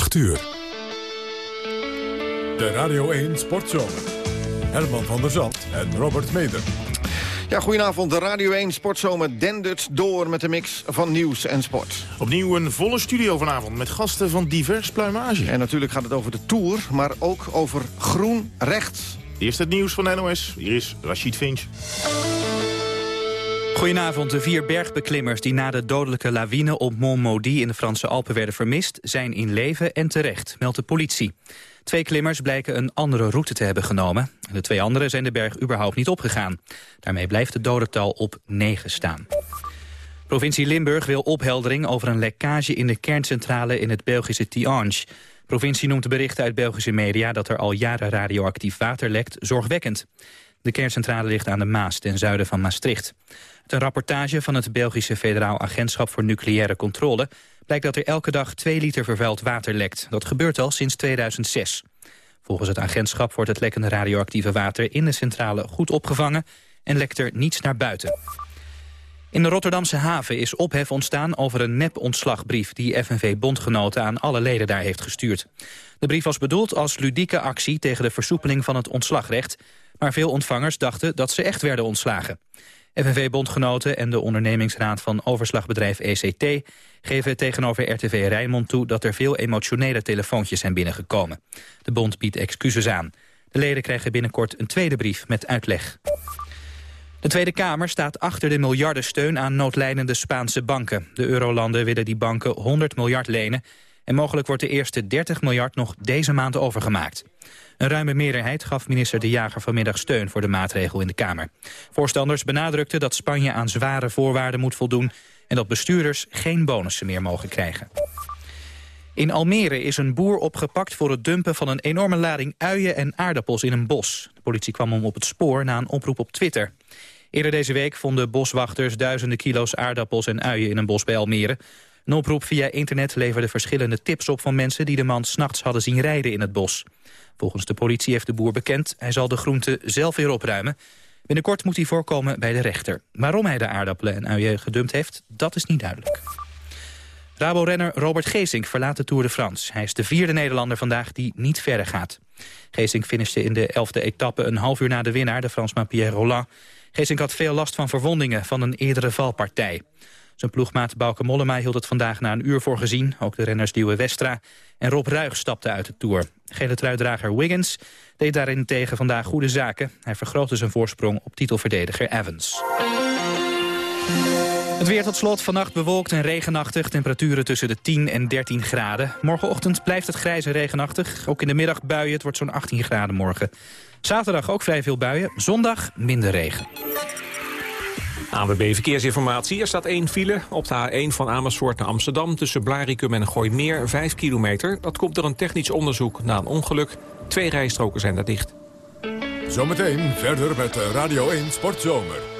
8 uur. De Radio 1 Sportzomer. Herman van der Zand en Robert Meder. Ja, goedenavond. De Radio 1 Sportzomer dendert door met de mix van nieuws en sport. Opnieuw een volle studio vanavond met gasten van divers pluimage. En natuurlijk gaat het over de Tour, maar ook over groen rechts. Eerst het nieuws van NOS. Hier is Rachid Finch. Goedenavond. De vier bergbeklimmers die na de dodelijke lawine op Mont Maudit in de Franse Alpen werden vermist... zijn in leven en terecht, meldt de politie. Twee klimmers blijken een andere route te hebben genomen. De twee anderen zijn de berg überhaupt niet opgegaan. Daarmee blijft het dodental op 9 staan. Provincie Limburg wil opheldering over een lekkage in de kerncentrale in het Belgische Tihange. provincie noemt de berichten uit Belgische media dat er al jaren radioactief water lekt zorgwekkend. De kerncentrale ligt aan de Maas ten zuiden van Maastricht. Een rapportage van het Belgische Federaal Agentschap voor Nucleaire Controle blijkt dat er elke dag 2 liter vervuild water lekt. Dat gebeurt al sinds 2006. Volgens het agentschap wordt het lekkende radioactieve water in de centrale goed opgevangen en lekt er niets naar buiten. In de Rotterdamse haven is ophef ontstaan over een nep-ontslagbrief... die FNV-bondgenoten aan alle leden daar heeft gestuurd. De brief was bedoeld als ludieke actie tegen de versoepeling van het ontslagrecht... maar veel ontvangers dachten dat ze echt werden ontslagen. FNV-bondgenoten en de ondernemingsraad van overslagbedrijf ECT... geven tegenover RTV Rijnmond toe dat er veel emotionele telefoontjes zijn binnengekomen. De bond biedt excuses aan. De leden krijgen binnenkort een tweede brief met uitleg. De Tweede Kamer staat achter de miljardensteun aan noodlijdende Spaanse banken. De eurolanden willen die banken 100 miljard lenen... en mogelijk wordt de eerste 30 miljard nog deze maand overgemaakt. Een ruime meerderheid gaf minister De Jager vanmiddag steun voor de maatregel in de Kamer. Voorstanders benadrukten dat Spanje aan zware voorwaarden moet voldoen... en dat bestuurders geen bonussen meer mogen krijgen. In Almere is een boer opgepakt voor het dumpen van een enorme lading uien en aardappels in een bos. De politie kwam hem op het spoor na een oproep op Twitter. Eerder deze week vonden boswachters duizenden kilo's aardappels en uien in een bos bij Almere. Een oproep via internet leverde verschillende tips op van mensen die de man s'nachts hadden zien rijden in het bos. Volgens de politie heeft de boer bekend, hij zal de groenten zelf weer opruimen. Binnenkort moet hij voorkomen bij de rechter. Waarom hij de aardappelen en uien gedumpt heeft, dat is niet duidelijk. Rabo-renner Robert Geesink verlaat de Tour de France. Hij is de vierde Nederlander vandaag die niet verder gaat. Geesink finishte in de elfde etappe een half uur na de winnaar, de Fransman Pierre Roland. Geesink had veel last van verwondingen van een eerdere valpartij. Zijn ploegmaat Bauke Mollema hield het vandaag na een uur voor gezien. Ook de renners Diewe Westra en Rob Ruig stapten uit de Tour. Gele truidrager Wiggins deed daarin tegen vandaag goede zaken. Hij vergrootte zijn voorsprong op titelverdediger Evans. Het weer tot slot. Vannacht bewolkt en regenachtig. Temperaturen tussen de 10 en 13 graden. Morgenochtend blijft het grijs en regenachtig. Ook in de middag buien. Het wordt zo'n 18 graden morgen. Zaterdag ook vrij veel buien. Zondag minder regen. ANWB Verkeersinformatie. Er staat één file op de A1 van Amersfoort naar Amsterdam... tussen Blarikum en Gooimeer, 5 kilometer. Dat komt door een technisch onderzoek na een ongeluk. Twee rijstroken zijn daar dicht. Zometeen verder met Radio 1 Sportzomer.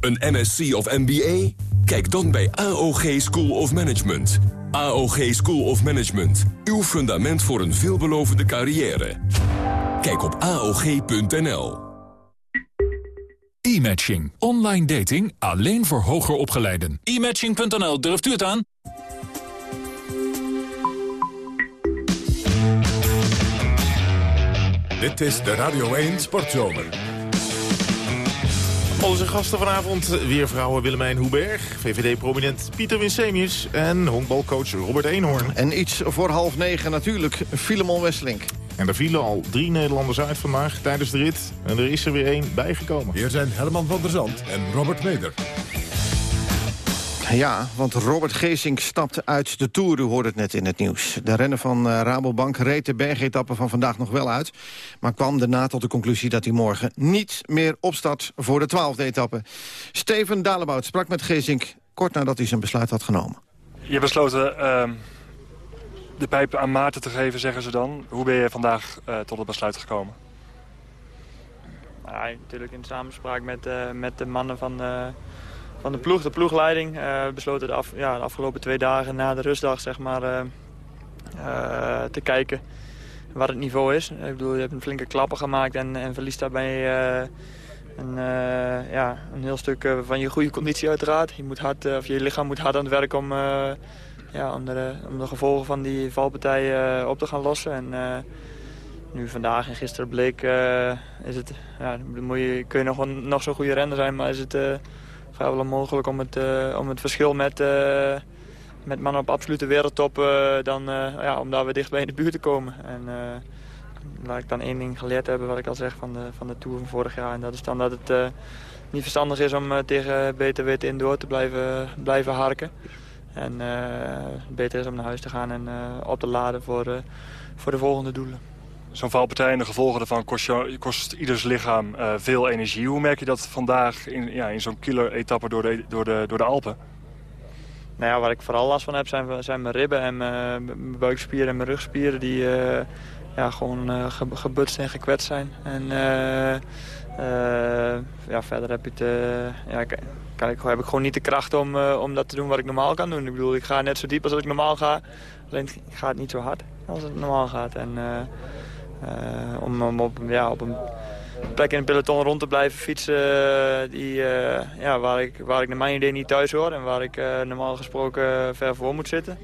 Een MSc of MBA? Kijk dan bij AOG School of Management. AOG School of Management. Uw fundament voor een veelbelovende carrière. Kijk op AOG.nl. E-matching. Online dating alleen voor hoger opgeleiden. E-matching.nl, durft u het aan? Dit is de Radio 1 Sportzomer. Onze gasten vanavond, weer vrouwen Willemijn Hoeberg... VVD-prominent Pieter Winsemius en honkbalcoach Robert Eenhoorn. En iets voor half negen natuurlijk, Filemon Wesselink. En er vielen al drie Nederlanders uit vandaag tijdens de rit. En er is er weer één bijgekomen. Hier zijn Herman van der Zand en Robert Meder. Ja, want Robert Geesink stapt uit de Tour. U hoorde het net in het nieuws. De renner van uh, Rabobank reed de bergetappe van vandaag nog wel uit... maar kwam daarna tot de conclusie dat hij morgen niet meer opstart... voor de twaalfde etappe. Steven Dalebout sprak met Geesink kort nadat hij zijn besluit had genomen. Je hebt besloten ehm, de pijp aan Maarten te geven, zeggen ze dan. Hoe ben je vandaag tot het besluit gekomen? Ja, natuurlijk in samenspraak met, met de mannen van, van de ploeg, de ploegleiding. we besloten de, ja, de afgelopen twee dagen na de rustdag zeg maar, te kijken wat het niveau is. Ik bedoel, je hebt een flinke klappen gemaakt en, en verliest daarbij een, ja, een heel stuk van je goede conditie uiteraard. Je, moet hard, of je lichaam moet hard aan het werk om, ja, om, de, om de gevolgen van die valpartij op te gaan lossen. En, nu vandaag en gisteren bleek, is het, ja, moet je, kun je nog, nog zo'n goede renner zijn, maar is het vrijwel onmogelijk om het, om het verschil met met mannen op absolute wereldtop, uh, dan, uh, ja, om daar weer dichtbij in de buurt te komen. En uh, laat ik dan één ding geleerd hebben, wat ik al zeg, van de, van de Tour van vorig jaar. En dat is dan dat het niet verstandig is om tegen beter weten in door te blijven, blijven harken. En beter is om naar huis te gaan en op te laden voor, voor de volgende doelen. Zo'n valpartij en de gevolgen ervan kost, kost ieders lichaam veel energie. Hoe merk je dat vandaag in, ja, in zo'n killer-etappe door de, door, de, door de Alpen? Nou ja, waar ik vooral last van heb zijn, zijn mijn ribben en mijn, buikspieren en mijn rugspieren die uh, ja, gewoon uh, gebutst en gekwetst zijn. En ja, verder heb, ik de, ja, kijk, heb ik gewoon niet de kracht om, om dat te doen wat ik normaal kan doen. Ik bedoel, ik ga net zo diep als ik normaal ga, alleen ik ga het niet zo hard als het normaal gaat. En om, om op, een plek in het peloton rond te blijven fietsen eh, die, uh, ja, waar, ik, waar ik naar mijn idee niet thuis hoor en waar ik normaal gesproken ver voor moet zitten.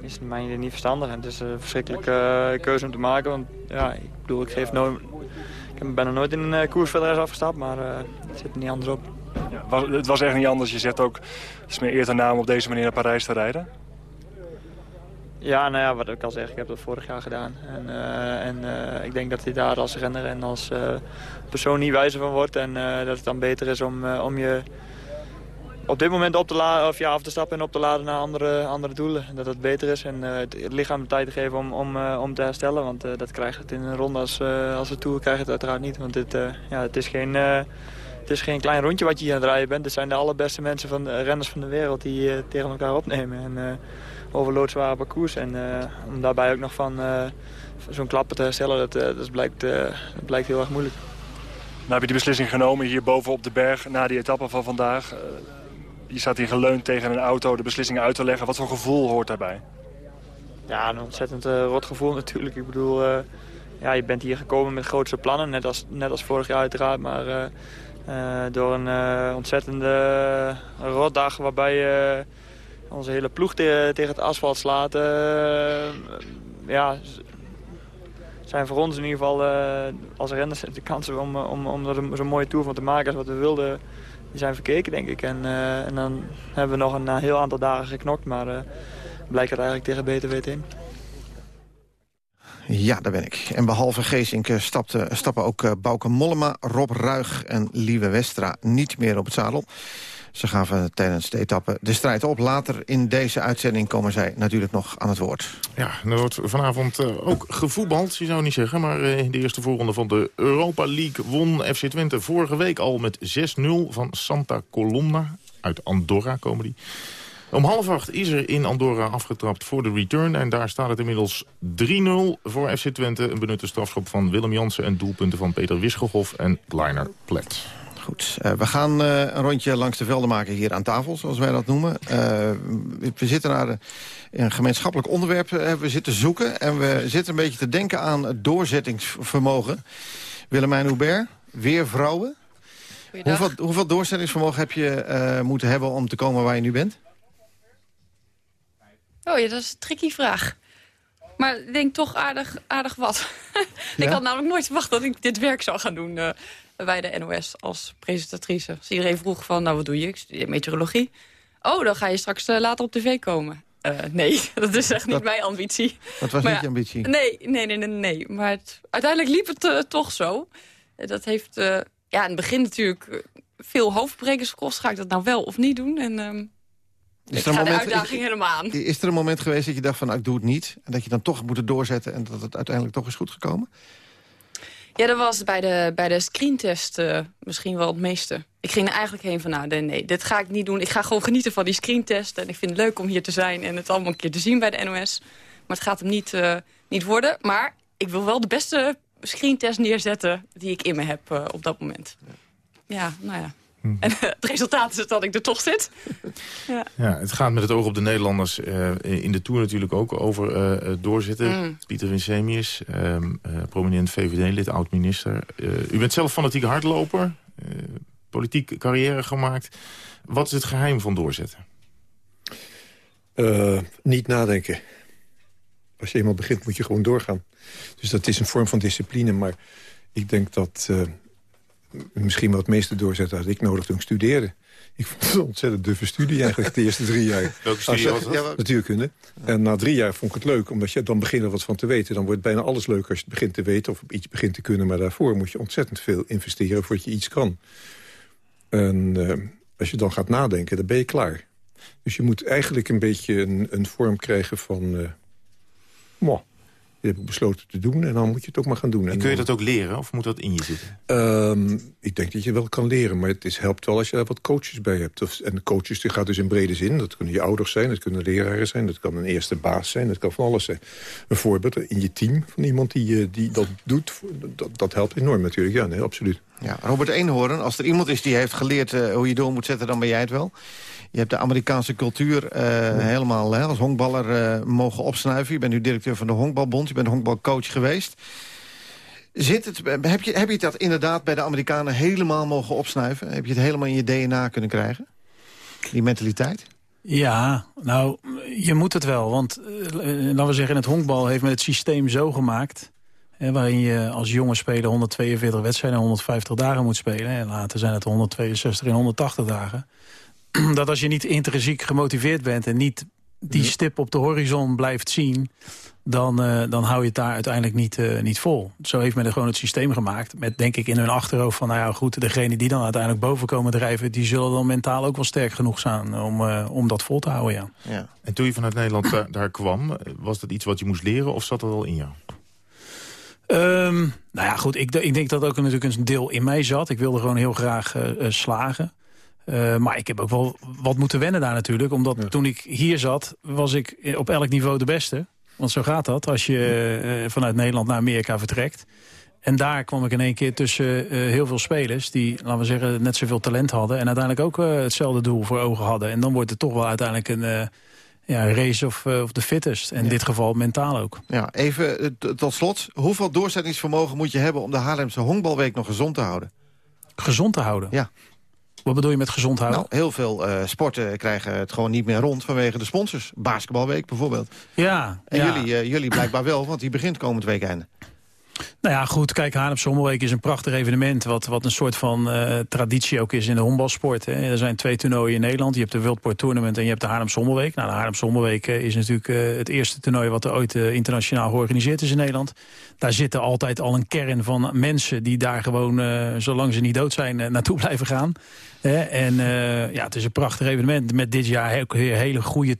is naar mijn idee niet verstandig en het is een verschrikkelijke keuze om te maken. Want ja, ik bedoel, ik geef nooit, ik ben er nooit in een koers afgestapt, maar het zit er niet anders op. Ja, het was echt niet anders. Je zegt ook, het is meer eer naam om op deze manier naar Parijs te rijden. Ja, nou ja, wat ik al zeg, ik heb dat vorig jaar gedaan. En, uh, en uh, ik denk dat hij daar als renner en als uh, persoon niet wijzer van wordt. En dat het dan beter is om, om je op dit moment op te, laden, of ja, af te stappen en op te laden naar andere, andere doelen. Dat het beter is en het lichaam de tijd te geven om, om, om te herstellen. Want dat krijgt het in een ronde als, als de Tour krijgt het uiteraard niet. Want dit, ja, het is geen... Het is geen klein rondje wat je hier aan het rijden bent. Het zijn de allerbeste mensen van de renners van de wereld die tegen elkaar opnemen. En, over loodzware parcours. En uh, om daarbij ook nog van uh, zo'n klappen te herstellen, dat, uh, dat, blijkt, dat blijkt heel erg moeilijk. Nou heb je die beslissing genomen hier boven op de berg na die etappe van vandaag. je staat hier geleund tegen een auto de beslissing uit te leggen. Wat voor gevoel hoort daarbij? Ja, een ontzettend rot gevoel natuurlijk. Ik bedoel, ja, je bent hier gekomen met grootste plannen, net als, net als vorig jaar uiteraard. Maar door een ontzettende rotdag waarbij je onze hele ploeg tegen het asfalt slaat. Ja, zijn voor ons in ieder geval als renners de kansen om, om, om er zo'n mooie tour van te maken als wat we wilden, die zijn verkeken denk ik. En, en dan hebben we nog een heel aantal dagen geknokt, maar blijkt het eigenlijk tegen weten in. Ja, daar ben ik. En behalve Geesink stapte, stappen ook Bouke Mollema, Rob Ruig en Lieve Westra niet meer op het zadel. Ze gaven tijdens de etappe de strijd op. Later in deze uitzending komen zij natuurlijk nog aan het woord. Ja, er wordt vanavond uh, ook gevoetbald, je zou niet zeggen. Maar uh, in de eerste voorronde van de Europa League won FC Twente vorige week al met 6-0 van Santa Colomna. Uit Andorra komen die. Om half acht is er in Andorra afgetrapt voor de return. En daar staat het inmiddels 3-0 voor FC Twente. Een benutte strafschop van Willem Jansen en doelpunten van Peter Wischelhoff en Kleiner Plet. Goed, uh, we gaan uh, een rondje langs de velden maken hier aan tafel, zoals wij dat noemen. Uh, we zitten naar een gemeenschappelijk onderwerp we zitten zoeken. En we zitten een beetje te denken aan het doorzettingsvermogen. Willemijn Hubert, weer vrouwen. Hoeveel, hoeveel doorzettingsvermogen heb je moeten hebben om te komen waar je nu bent? Oh ja, dat is een tricky vraag. Maar ik denk toch aardig, aardig wat. ik had namelijk nooit verwacht dat ik dit werk zou gaan doen bij de NOS als presentatrice. Als iedereen vroeg van, nou wat doe je? Ik studeer meteorologie. Oh, dan ga je straks uh, later op tv komen. Uh, nee, dat is echt niet mijn ambitie. Dat was niet je ambitie? Nee, nee, nee, nee. nee. Maar het, uiteindelijk liep het toch zo. Dat heeft ja, in het begin natuurlijk veel hoofdbrekers gekost. Ga ik dat nou wel of niet doen? En ehm, is er een moment, de uitdaging helemaal aan. Is er een moment geweest dat je dacht van, nou, ik doe het niet... en dat je dan toch moet doorzetten en dat het uiteindelijk toch is goed gekomen? Ja, dat was bij de, bij de screentest uh, misschien wel het meeste. ik ging er eigenlijk heen van, nou nee, nee, dit ga ik niet doen. Ik ga gewoon genieten van die screentest. En ik vind het leuk om hier te zijn en het allemaal een keer te zien bij de NOS. Maar het gaat hem niet, uh, niet worden. Maar ik wil wel de beste screentest neerzetten die ik in me heb uh, op dat moment. Ja, nou ja. Hm. En het resultaat is dat ik er toch zit. ja. ja, het gaat met het oog op de Nederlanders uh, in de Tour natuurlijk ook over uh, doorzitten. Mm. Pieter Winsemius, um, prominent VVD-lid, oud-minister. u bent zelf fanatieke hardloper, politiek carrière gemaakt. Wat is het geheim van doorzetten? niet nadenken. Als je eenmaal begint moet je gewoon doorgaan. Dus dat is een vorm van discipline, maar ik denk dat misschien wat meeste doorzetten had ik nodig toen ik studeerde. Ik vond het een ontzettend duffe studie eigenlijk, de eerste drie jaar. Welke studie was dat? Ja, natuurkunde. En na drie jaar vond ik het leuk, omdat je dan begint er wat van te weten. Dan wordt bijna alles leuk als je het begint te weten of iets begint te kunnen. Maar daarvoor moet je ontzettend veel investeren voordat je iets kan. En uh, als je dan gaat nadenken, dan ben je klaar. Dus je moet eigenlijk een beetje een, een vorm krijgen van... Uh, je hebt besloten te doen en dan moet je het ook maar gaan doen. En, en kun je dat ook leren of moet dat in je zitten? Um, ik denk dat je wel kan leren, maar het is, helpt wel als je daar wat coaches bij hebt. Of, en coaches die gaat dus in brede zin. Dat kunnen je ouders zijn, dat kunnen leraren zijn... dat kan een eerste baas zijn, dat kan van alles zijn. Een voorbeeld in je team van iemand die, die dat doet, dat, dat helpt enorm natuurlijk. Ja, nee, absoluut. Ja, Robert Eenhoorn, als er iemand is die heeft geleerd uh, hoe je door moet zetten... dan ben jij het wel. Je hebt de Amerikaanse cultuur uh, helemaal hè, als honkballer uh, mogen opsnuiven. Je bent nu directeur van de Honkbalbond. Je bent honkbalcoach geweest. Zit het, heb, je, heb je dat inderdaad bij de Amerikanen helemaal mogen opsnuiven? Heb je het helemaal in je DNA kunnen krijgen? Die mentaliteit? Ja, nou, je moet het wel. Want, uh, laten we zeggen, het honkbal heeft met het systeem zo gemaakt... Waarin je als jonge speler 142 wedstrijden en 150 dagen moet spelen. En later zijn het 162 en 180 dagen dat als je niet intrinsiek gemotiveerd bent... en niet die stip op de horizon blijft zien... dan, uh, dan hou je het daar uiteindelijk niet, uh, niet vol. Zo heeft men er gewoon het systeem gemaakt. Met denk ik in hun achterhoofd van... nou ja, goed, degene die dan uiteindelijk boven komen drijven... die zullen dan mentaal ook wel sterk genoeg zijn om, uh, om dat vol te houden, ja. ja. En toen je vanuit Nederland daar, daar kwam... was dat iets wat je moest leren of zat dat al in jou? Um, nou ja, goed, ik, ik denk dat ook natuurlijk een deel in mij zat. Ik wilde gewoon heel graag slagen. Uh, maar ik heb ook wel wat moeten wennen daar natuurlijk. Omdat ja. toen ik hier zat, was ik op elk niveau de beste. Want zo gaat dat als je uh, vanuit Nederland naar Amerika vertrekt. En daar kwam ik in één keer tussen uh, heel veel spelers... die, laten we zeggen, net zoveel talent hadden... en uiteindelijk ook hetzelfde doel voor ogen hadden. En dan wordt het toch wel uiteindelijk een ja, race of, of the fittest. En in dit geval mentaal ook. Ja, even tot slot. Hoeveel doorzettingsvermogen moet je hebben... om de Haarlemse honkbalweek nog gezond te houden? Gezond te houden? Ja. Wat bedoel je met gezond houden? Nou, heel veel uh, sporten krijgen het gewoon niet meer rond vanwege de sponsors. Basketbalweek bijvoorbeeld. Ja. En ja. Jullie, uh, jullie blijkbaar wel, want die begint komend weekend. Nou ja, goed, kijk, Haarlem Sommerweek is een prachtig evenement... wat, wat een soort van uh, traditie ook is in de honkbalsport. Hè. Er zijn twee toernooien in Nederland. Je hebt de World Port Tournament en je hebt de Haarlem Sommerweek. Nou, de Haarlem Sommerweek uh, is natuurlijk uh, het eerste toernooi... wat er ooit internationaal georganiseerd is in Nederland. Daar zitten altijd al een kern van mensen... die daar gewoon, zolang ze niet dood zijn, naartoe blijven gaan. en ja, het is een prachtig evenement met dit jaar ook hele goede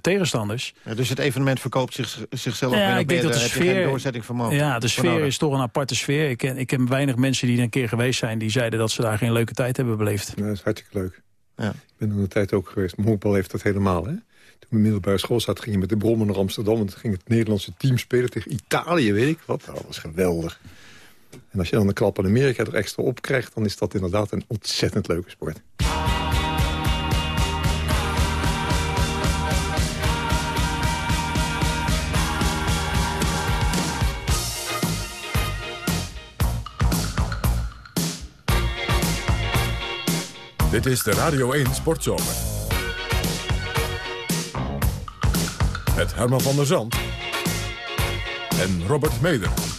tegenstanders. Ja, dus het evenement verkoopt zich, zichzelf ja, weer ik denk dat de sfeer, doorzetting vermogen. Ja, de sfeer is toch een aparte sfeer. Ik ken, ik ken weinig mensen die er een keer geweest zijn... die zeiden dat ze daar geen leuke tijd hebben beleefd. Ja, dat is hartstikke leuk. Ja. Ik ben er een tijd ook geweest. Mijn honkbal heeft dat helemaal, hè? Toen ik middelbare school zat, ging je met de brommen naar Amsterdam... en toen ging het Nederlandse team spelen tegen Italië, weet ik wat. Dat was geweldig. En als je dan een klap in Amerika er extra op krijgt... dan is dat inderdaad een ontzettend leuke sport. Dit is de Radio 1 Sportzomer. Met Herman van der Zand en Robert Meder.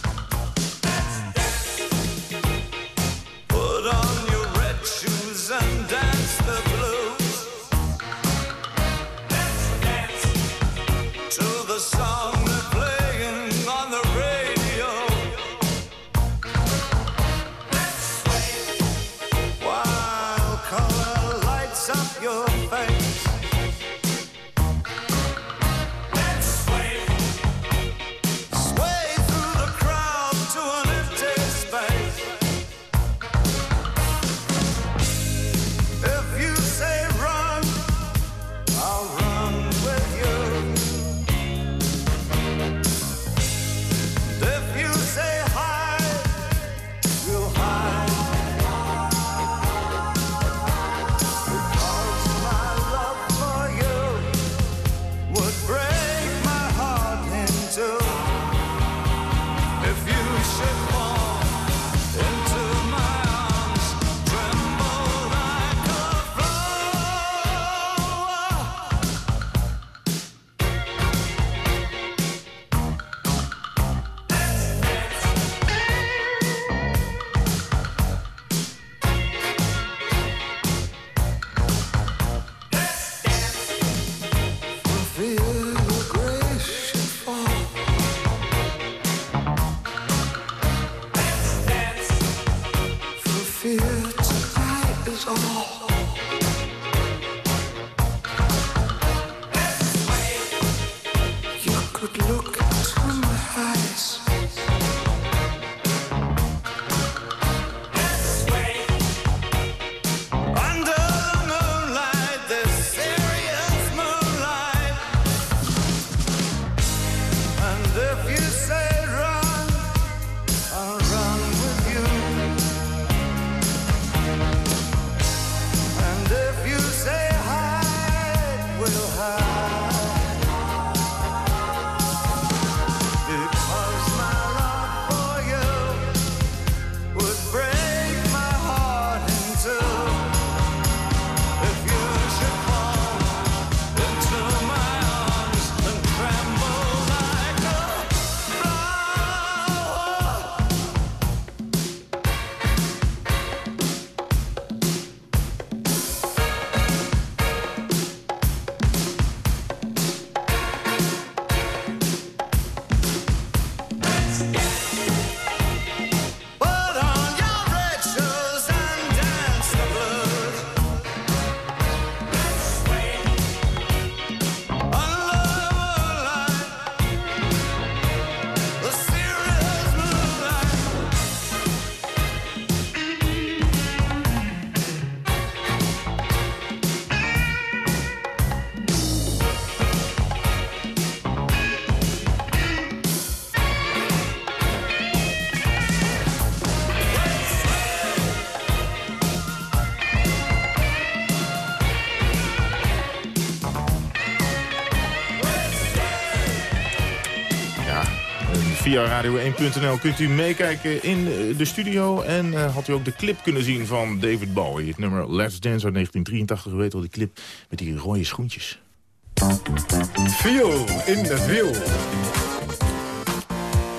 Via radio1.nl kunt u meekijken in eh, de studio. En uh, had u ook de clip kunnen zien van David Bowie. Het nummer Let's Dance uit 1983. U weet wel, die clip met die rode schoentjes. Viel in de wiel.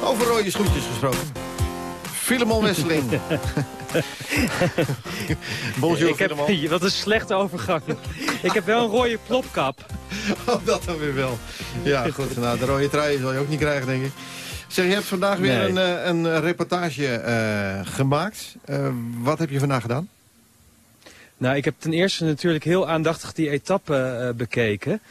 Over rode schoentjes gesproken. Filemon Wesseling. Bonjour, ik heb, Wat een slechte overgang. ik heb wel een rode plopkap. Oh, dat dan weer wel. Ja, goed. Nou, de rode trui zal je ook niet krijgen, denk ik. Zeg, je hebt vandaag weer een, uh, een reportage uh, gemaakt. Uh, wat heb je vandaag gedaan? Nou, ik heb ten eerste natuurlijk heel aandachtig die etappe bekeken.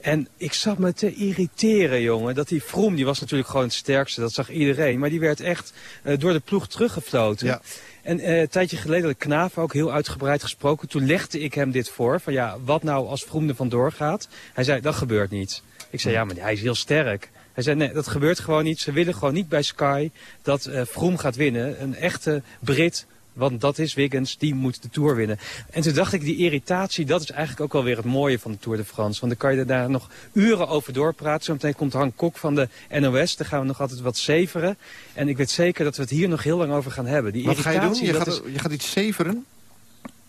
En ik zat me te irriteren, jongen. Dat die Vroom, die was natuurlijk gewoon het sterkste. Dat zag iedereen. Maar die werd echt door de ploeg teruggefloten. Ja. En een tijdje geleden had Knaaf ook heel uitgebreid gesproken. Toen legde ik hem dit voor. Van ja, wat nou als Vroom er vandoor gaat? Hij zei, dat gebeurt niet. Ik zei, ja, maar hij is heel sterk. Hij zei, nee, dat gebeurt gewoon niet. Ze willen gewoon niet bij Sky dat uh, Vroom gaat winnen. Een echte Brit want dat is Wiggins, die moet de Tour winnen. En toen dacht ik, die irritatie, dat is eigenlijk ook wel weer het mooie van de Tour de France. Want dan kan je daar nog uren over doorpraten. Zometeen komt Han Kok van de NOS, daar gaan we nog altijd wat zeveren. En ik weet zeker dat we het hier nog heel lang over gaan hebben. Die wat ga je doen? Je gaat, je gaat iets zeveren?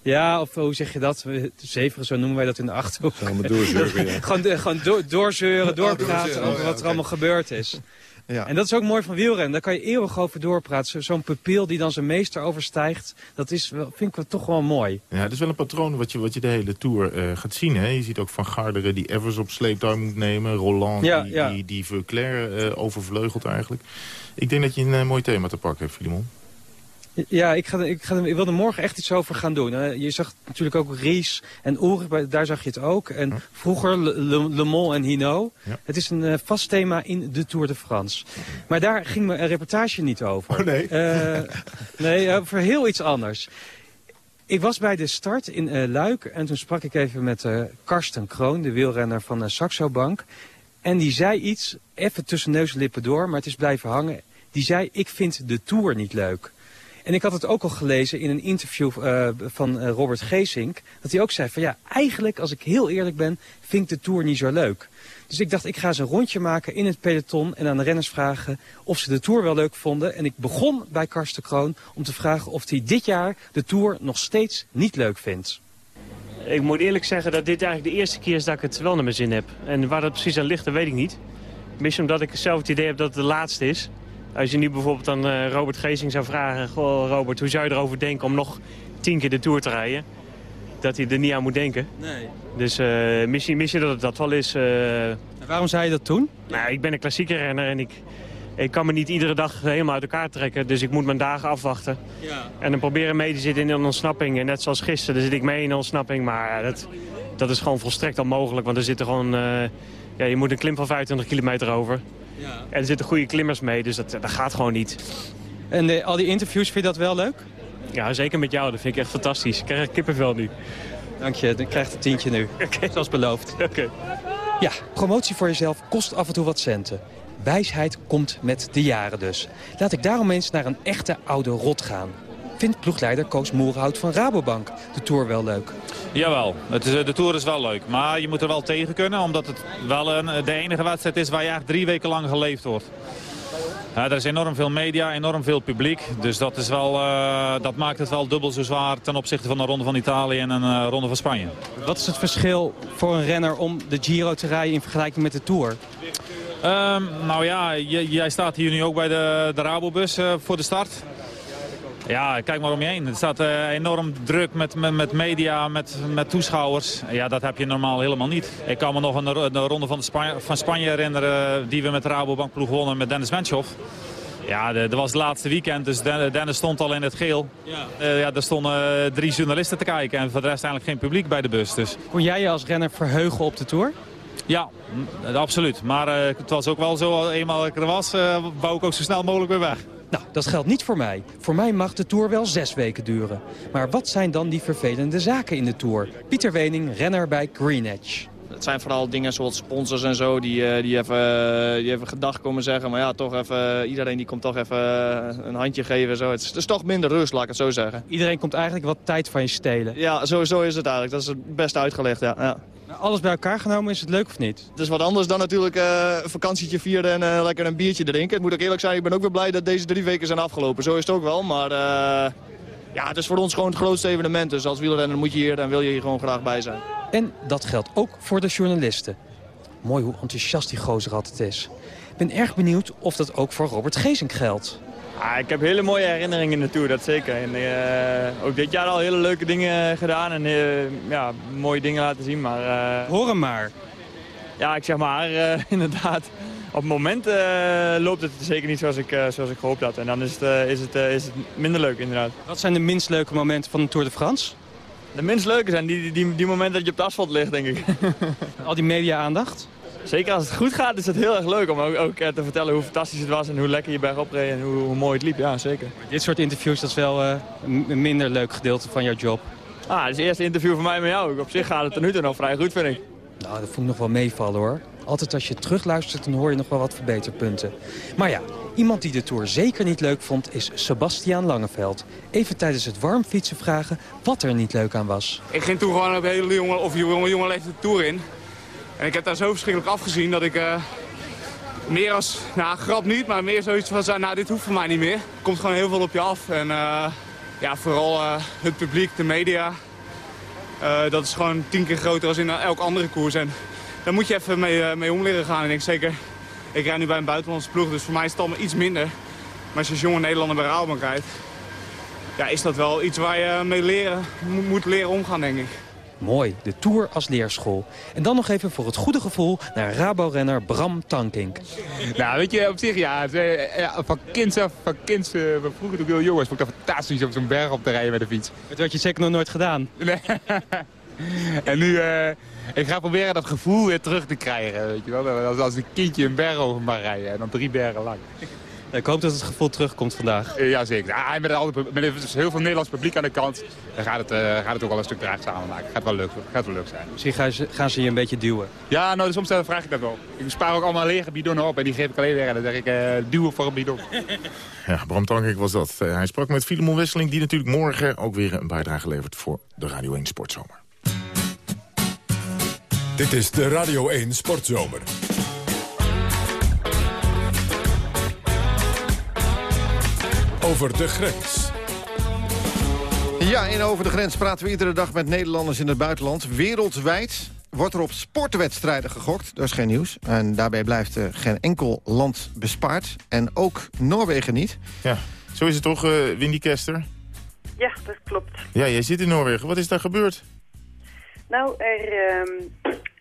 Ja, of hoe zeg je dat? Zeveren, zo noemen wij dat in de Achterhoek. Gewoon doorzeuren, ja. gewoon, gewoon do doorzeuren, doorpraten over wat er allemaal gebeurd is. Ja. En dat is ook mooi van wielrennen. Daar kan je eeuwig over doorpraten. Zo'n pupil die dan zijn meester overstijgt, dat is, vind ik toch wel mooi. Ja, dat is wel een patroon wat je, wat je de hele Tour uh, gaat zien. Hè? Je ziet ook Van Garderen die Evers op sleeptouw moet nemen. Roland ja, die, ja. die, die Verclair uh, overvleugelt eigenlijk. Ik denk dat je een uh, mooi thema te pakken hebt, Filimon. Ja, ik, ga, ik, ga, ik wil er morgen echt iets over gaan doen. je zag natuurlijk ook Ries en Ulrich, daar zag je het ook. En vroeger Le, Le, Mans en Hino. Het is een uh, vast thema in de Tour de France. Maar daar ging mijn reportage niet over. Oh nee? Uh, nee, over heel iets anders. Ik was bij de start in uh, Luik en toen sprak ik even met Karsten Kroon, de wielrenner van Saxo Bank. En die zei iets, even tussen neus en lippen door, maar het is blijven hangen. Die zei, ik vind de Tour niet leuk. En ik had het ook al gelezen in een interview uh, van uh, Robert Geesink. Dat hij ook zei van ja, eigenlijk als ik heel eerlijk ben, vind ik de Tour niet zo leuk. Dus ik dacht, ik ga eens een rondje maken in het peloton en aan de renners vragen of ze de Tour wel leuk vonden. En ik begon bij Karsten Kroon om te vragen of hij dit jaar de Tour nog steeds niet leuk vindt. Ik moet eerlijk zeggen dat dit eigenlijk de eerste keer is dat ik het wel naar mijn zin heb. En waar dat precies aan ligt, dat weet ik niet. Misschien omdat ik zelf het idee heb dat het de laatste is. Als je nu bijvoorbeeld aan uh, Robert Geesing zou vragen... Goh, Robert, hoe zou je erover denken om nog tien keer de Tour te rijden? Dat hij er niet aan moet denken. Nee. Dus uh, misschien, misschien dat het dat wel is. Uh... En waarom zei je dat toen? Nou, ik ben een klassieke renner en ik, ik kan me niet iedere dag helemaal uit elkaar trekken. Dus ik moet mijn dagen afwachten. Ja. En dan proberen mee te zitten in een ontsnapping. En net zoals gisteren, dan zit ik mee in een ontsnapping. Maar dat, dat is gewoon volstrekt onmogelijk. Want er zitten gewoon... ja, je moet een klim van 25 kilometer over. Ja. En er zitten goede klimmers mee, dus dat, dat gaat gewoon niet. En de, al die interviews, vind je dat wel leuk? Ja, zeker met jou. Dat vind ik echt fantastisch. Ik krijg kippenvel nu. Dank je, dan krijgt een tientje nu. Okay. Zoals beloofd. Oké. Ja, promotie voor jezelf kost af en toe wat centen. Wijsheid komt met de jaren dus. Laat ik daarom eens naar een echte oude rot gaan vindt ploegleider Koos Moerhout van Rabobank de Tour wel leuk? Jawel, het is, de Tour is wel leuk. Maar je moet er wel tegen kunnen, omdat het wel een, de enige wedstrijd is waar je echt drie weken lang geleefd wordt. Ja, er is enorm veel media, enorm veel publiek. Dus dat, is wel, uh, dat maakt het wel dubbel zo zwaar ten opzichte van een ronde van Italië en een uh, ronde van Spanje. Wat is het verschil voor een renner om de Giro te rijden in vergelijking met de Tour? Um, nou ja, jij staat hier nu ook bij de, de Rabobus uh, voor de start. Ja, kijk maar om je heen. Het staat uh, enorm druk met, met, met, media, met, met toeschouwers. Ja, dat heb je normaal helemaal niet. Ik kan me nog een, een ronde van, Spanje, van Spanje herinneren... die we met de Rabobank ploeg wonnen met Dennis Menchoff. Ja, dat was het laatste weekend, dus Dennis stond al in het geel. Ja. Uh, ja, er stonden drie journalisten te kijken en voor de rest eigenlijk geen publiek bij de bus. Dus. Kon jij je als renner verheugen op de Tour? Ja, absoluut. Maar uh, het was ook wel zo, eenmaal ik er was, wou ik ook zo snel mogelijk weer weg. Nou, dat geldt niet voor mij. Voor mij mag de Tour wel zes weken duren. Maar wat zijn dan die vervelende zaken in de Tour? Pieter Wening, renner bij Green Edge. Het zijn vooral dingen zoals sponsors en zo die, eh, die, even, die even gedag komen zeggen. Maar ja, toch even, iedereen die komt toch even een handje geven. Zo. Het, is, het is toch minder rust, laat ik het zo zeggen. Iedereen komt eigenlijk wat tijd van je stelen. Ja, zo, zo is het eigenlijk. Dat is het best uitgelegd, ja. ja. Alles bij elkaar genomen, is het leuk of niet? Het is wat anders dan natuurlijk een vakantietje vieren en eh, lekker een biertje drinken. Het moet ook eerlijk zijn, ik ben ook weer blij dat deze drie weken zijn afgelopen. Zo is het ook wel, maar eh, ja, het is voor ons gewoon het grootste evenement. Dus als wielrenner moet je hier en wil je hier gewoon graag bij zijn. En dat geldt ook voor de journalisten. Mooi hoe enthousiast die gozer altijd is. Ik ben erg benieuwd of dat ook voor Robert Gezink geldt. Ah, ik heb hele mooie herinneringen naartoe, dat zeker. En, eh, ook dit jaar al hele leuke dingen gedaan en eh, ja, mooie dingen laten zien. Maar, uh, Hoor hem maar. Ja, ik zeg maar, inderdaad. Op het moment loopt het zeker niet zoals ik, zoals ik gehoopt had. En dan is het, is, het, is het minder leuk, inderdaad. Wat zijn de minst leuke momenten van de Tour de France? De minst leuke zijn die, die, die momenten dat je op de asfalt ligt, denk ik. Al die media-aandacht? Zeker als het goed gaat is het heel erg leuk om ook, ook te vertellen hoe fantastisch het was en hoe lekker je bergop reed en hoe, hoe, mooi het liep. Ja, zeker. Dit soort interviews, dat is wel uh, een minder leuk gedeelte van jouw job. Ah, het is het eerste interview van mij met jou. Op zich gaat het er nu toe nog vrij goed, vind ik. Nou, dat voel ik nog wel meevallen, hoor. Altijd als je terugluistert, dan hoor je nog wel wat verbeterpunten. Maar ja, iemand die de Tour zeker niet leuk vond, is Sebastiaan Langeveld. Even tijdens het warmfietsen vragen wat er niet leuk aan was. Ik ging toen gewoon op hele jonge, of jonge, jonge leeftijd de Tour in. En ik heb daar zo verschrikkelijk afgezien dat ik uh, meer als, nou grap niet, maar meer zoiets van, nou dit hoeft voor mij niet meer. Er komt gewoon heel veel op je af en uh, ja, vooral uh, het publiek, de media. dat is gewoon tien keer groter dan in elk andere koers. En daar moet je even mee, mee om leren gaan. En ik zeker, ik rijd nu bij een buitenlandse ploeg, dus voor mij is het allemaal iets minder. Maar als je als jonge Nederlander bij Rabobank rijdt, ja, is dat wel iets waar je mee leren, moet leren omgaan, denk ik. Mooi, de Tour als leerschool. En dan nog even voor het goede gevoel naar Rabo-renner Bram Tankink. Nou, weet je, op zich ja, ja van kind af, van kind, uh, vroeger toen ik heel jong was, vond ik dat fantastisch om zo'n berg op te rijden met de fiets. Dat had je zeker nog nooit gedaan. Nee. en nu, uh, ik ga proberen dat gevoel weer terug te krijgen, weet je wel. Als, als een kindje een berg over mag rijden en dan drie bergen lang. Ik hoop dat het gevoel terugkomt vandaag. Uh, Jazeker. Ja, met, altijd, met heel veel Nederlands publiek aan de kant dan gaat het, uh, gaat het ook wel een stuk draagzamer maken. Gaat wel leuk, gaat wel leuk zijn. Misschien gaan ze, gaan ze je een beetje duwen? Ja, nou, soms vraag ik dat wel. Ik spaar ook allemaal lege bidonnen op en die geef ik alleen weer. En dan zeg ik uh, duwen voor een bidon. Ja, Bram Tankink was dat. hij sprak met Filemon Wesseling, die natuurlijk morgen ook weer een bijdrage levert voor de Radio 1 Sportzomer. Dit is de Radio 1 Sportzomer. Over de grens. Ja, in Over de Grens praten we iedere dag met Nederlanders in het buitenland. Wereldwijd wordt er op sportwedstrijden gegokt. Dat is geen nieuws. En daarbij blijft er geen enkel land bespaard. En ook Noorwegen niet. Ja, zo is het toch, uh, Windy Kester? Ja, dat klopt. Ja, jij zit in Noorwegen. Wat is daar gebeurd? Nou, er um,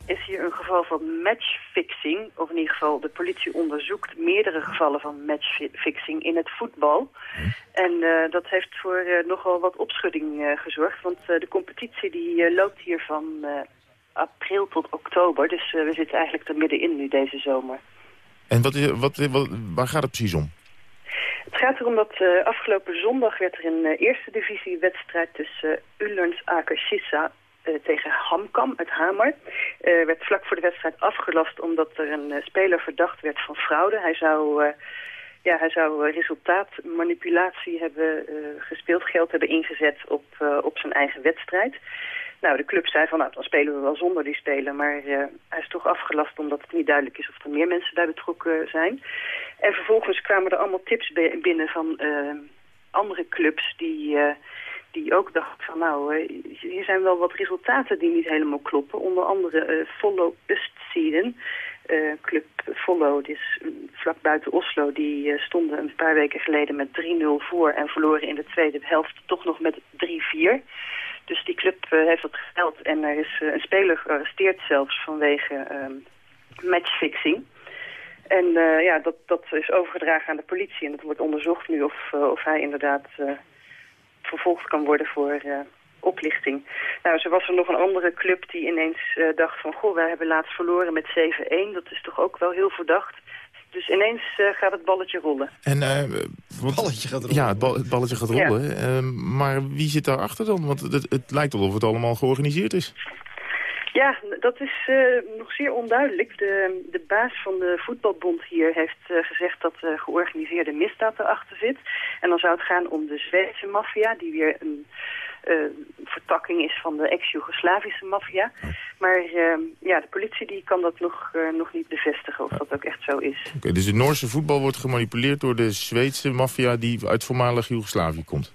is hier een geval van matchfixing. Of in ieder geval, de politie onderzoekt meerdere gevallen van matchfixing in het voetbal. En uh, dat heeft voor uh, nogal wat opschudding uh, gezorgd. Want de competitie die loopt hier van april tot oktober. Dus we zitten eigenlijk er middenin nu deze zomer. En wat is, wat, wat, waar gaat het precies om? Het gaat erom dat afgelopen zondag werd er een eerste divisie wedstrijd tussen Ullens Aker uh, tegen Hamkam uit Hamer. Uh, werd vlak voor de wedstrijd afgelast omdat er een uh, speler verdacht werd van fraude. Hij zou, ja, hij zou resultaatmanipulatie hebben gespeeld, geld hebben ingezet op, op zijn eigen wedstrijd. Nou, de club zei van, nou, dan spelen we wel zonder die speler. Maar hij is toch afgelast omdat het niet duidelijk is of er meer mensen bij betrokken zijn. En vervolgens kwamen er allemaal tips binnen van andere clubs die die ook dacht van nou, uh, hier zijn wel wat resultaten die niet helemaal kloppen. Onder andere uh, Follow Ustsiden, uh, Club Follow, mm, vlak buiten Oslo. Die stonden een paar weken geleden met 3-0 voor en verloren in de tweede helft toch nog met 3-4. Dus die club heeft dat geld en er is een speler gearresteerd zelfs vanwege ehm, matchfixing. En ja, dat, dat is overgedragen aan de politie en dat wordt onderzocht nu of, of hij inderdaad vervolgd kan worden voor uh, oplichting. Nou, zo was er nog een andere club die ineens uh, dacht van... goh, wij hebben laatst verloren met 7-1. Dat is toch ook wel heel verdacht. Dus ineens uh, gaat het balletje rollen. En, het balletje gaat rollen. Ja, het, bal, het balletje gaat rollen. Ja. maar wie zit daarachter dan? Want het, het lijkt wel of het allemaal georganiseerd is. Ja, dat is uh, nog zeer onduidelijk. De, de baas van de voetbalbond hier heeft uh, gezegd dat uh, georganiseerde misdaad erachter zit. En dan zou het gaan om de Zweedse maffia, die weer een vertakking is van de ex-Jugoslavische maffia. Maar ja, de politie die kan dat nog, nog niet bevestigen of dat ook echt zo is. Oké, okay, dus het Noorse voetbal wordt gemanipuleerd door de Zweedse maffia die uit voormalig Joegoslavië komt?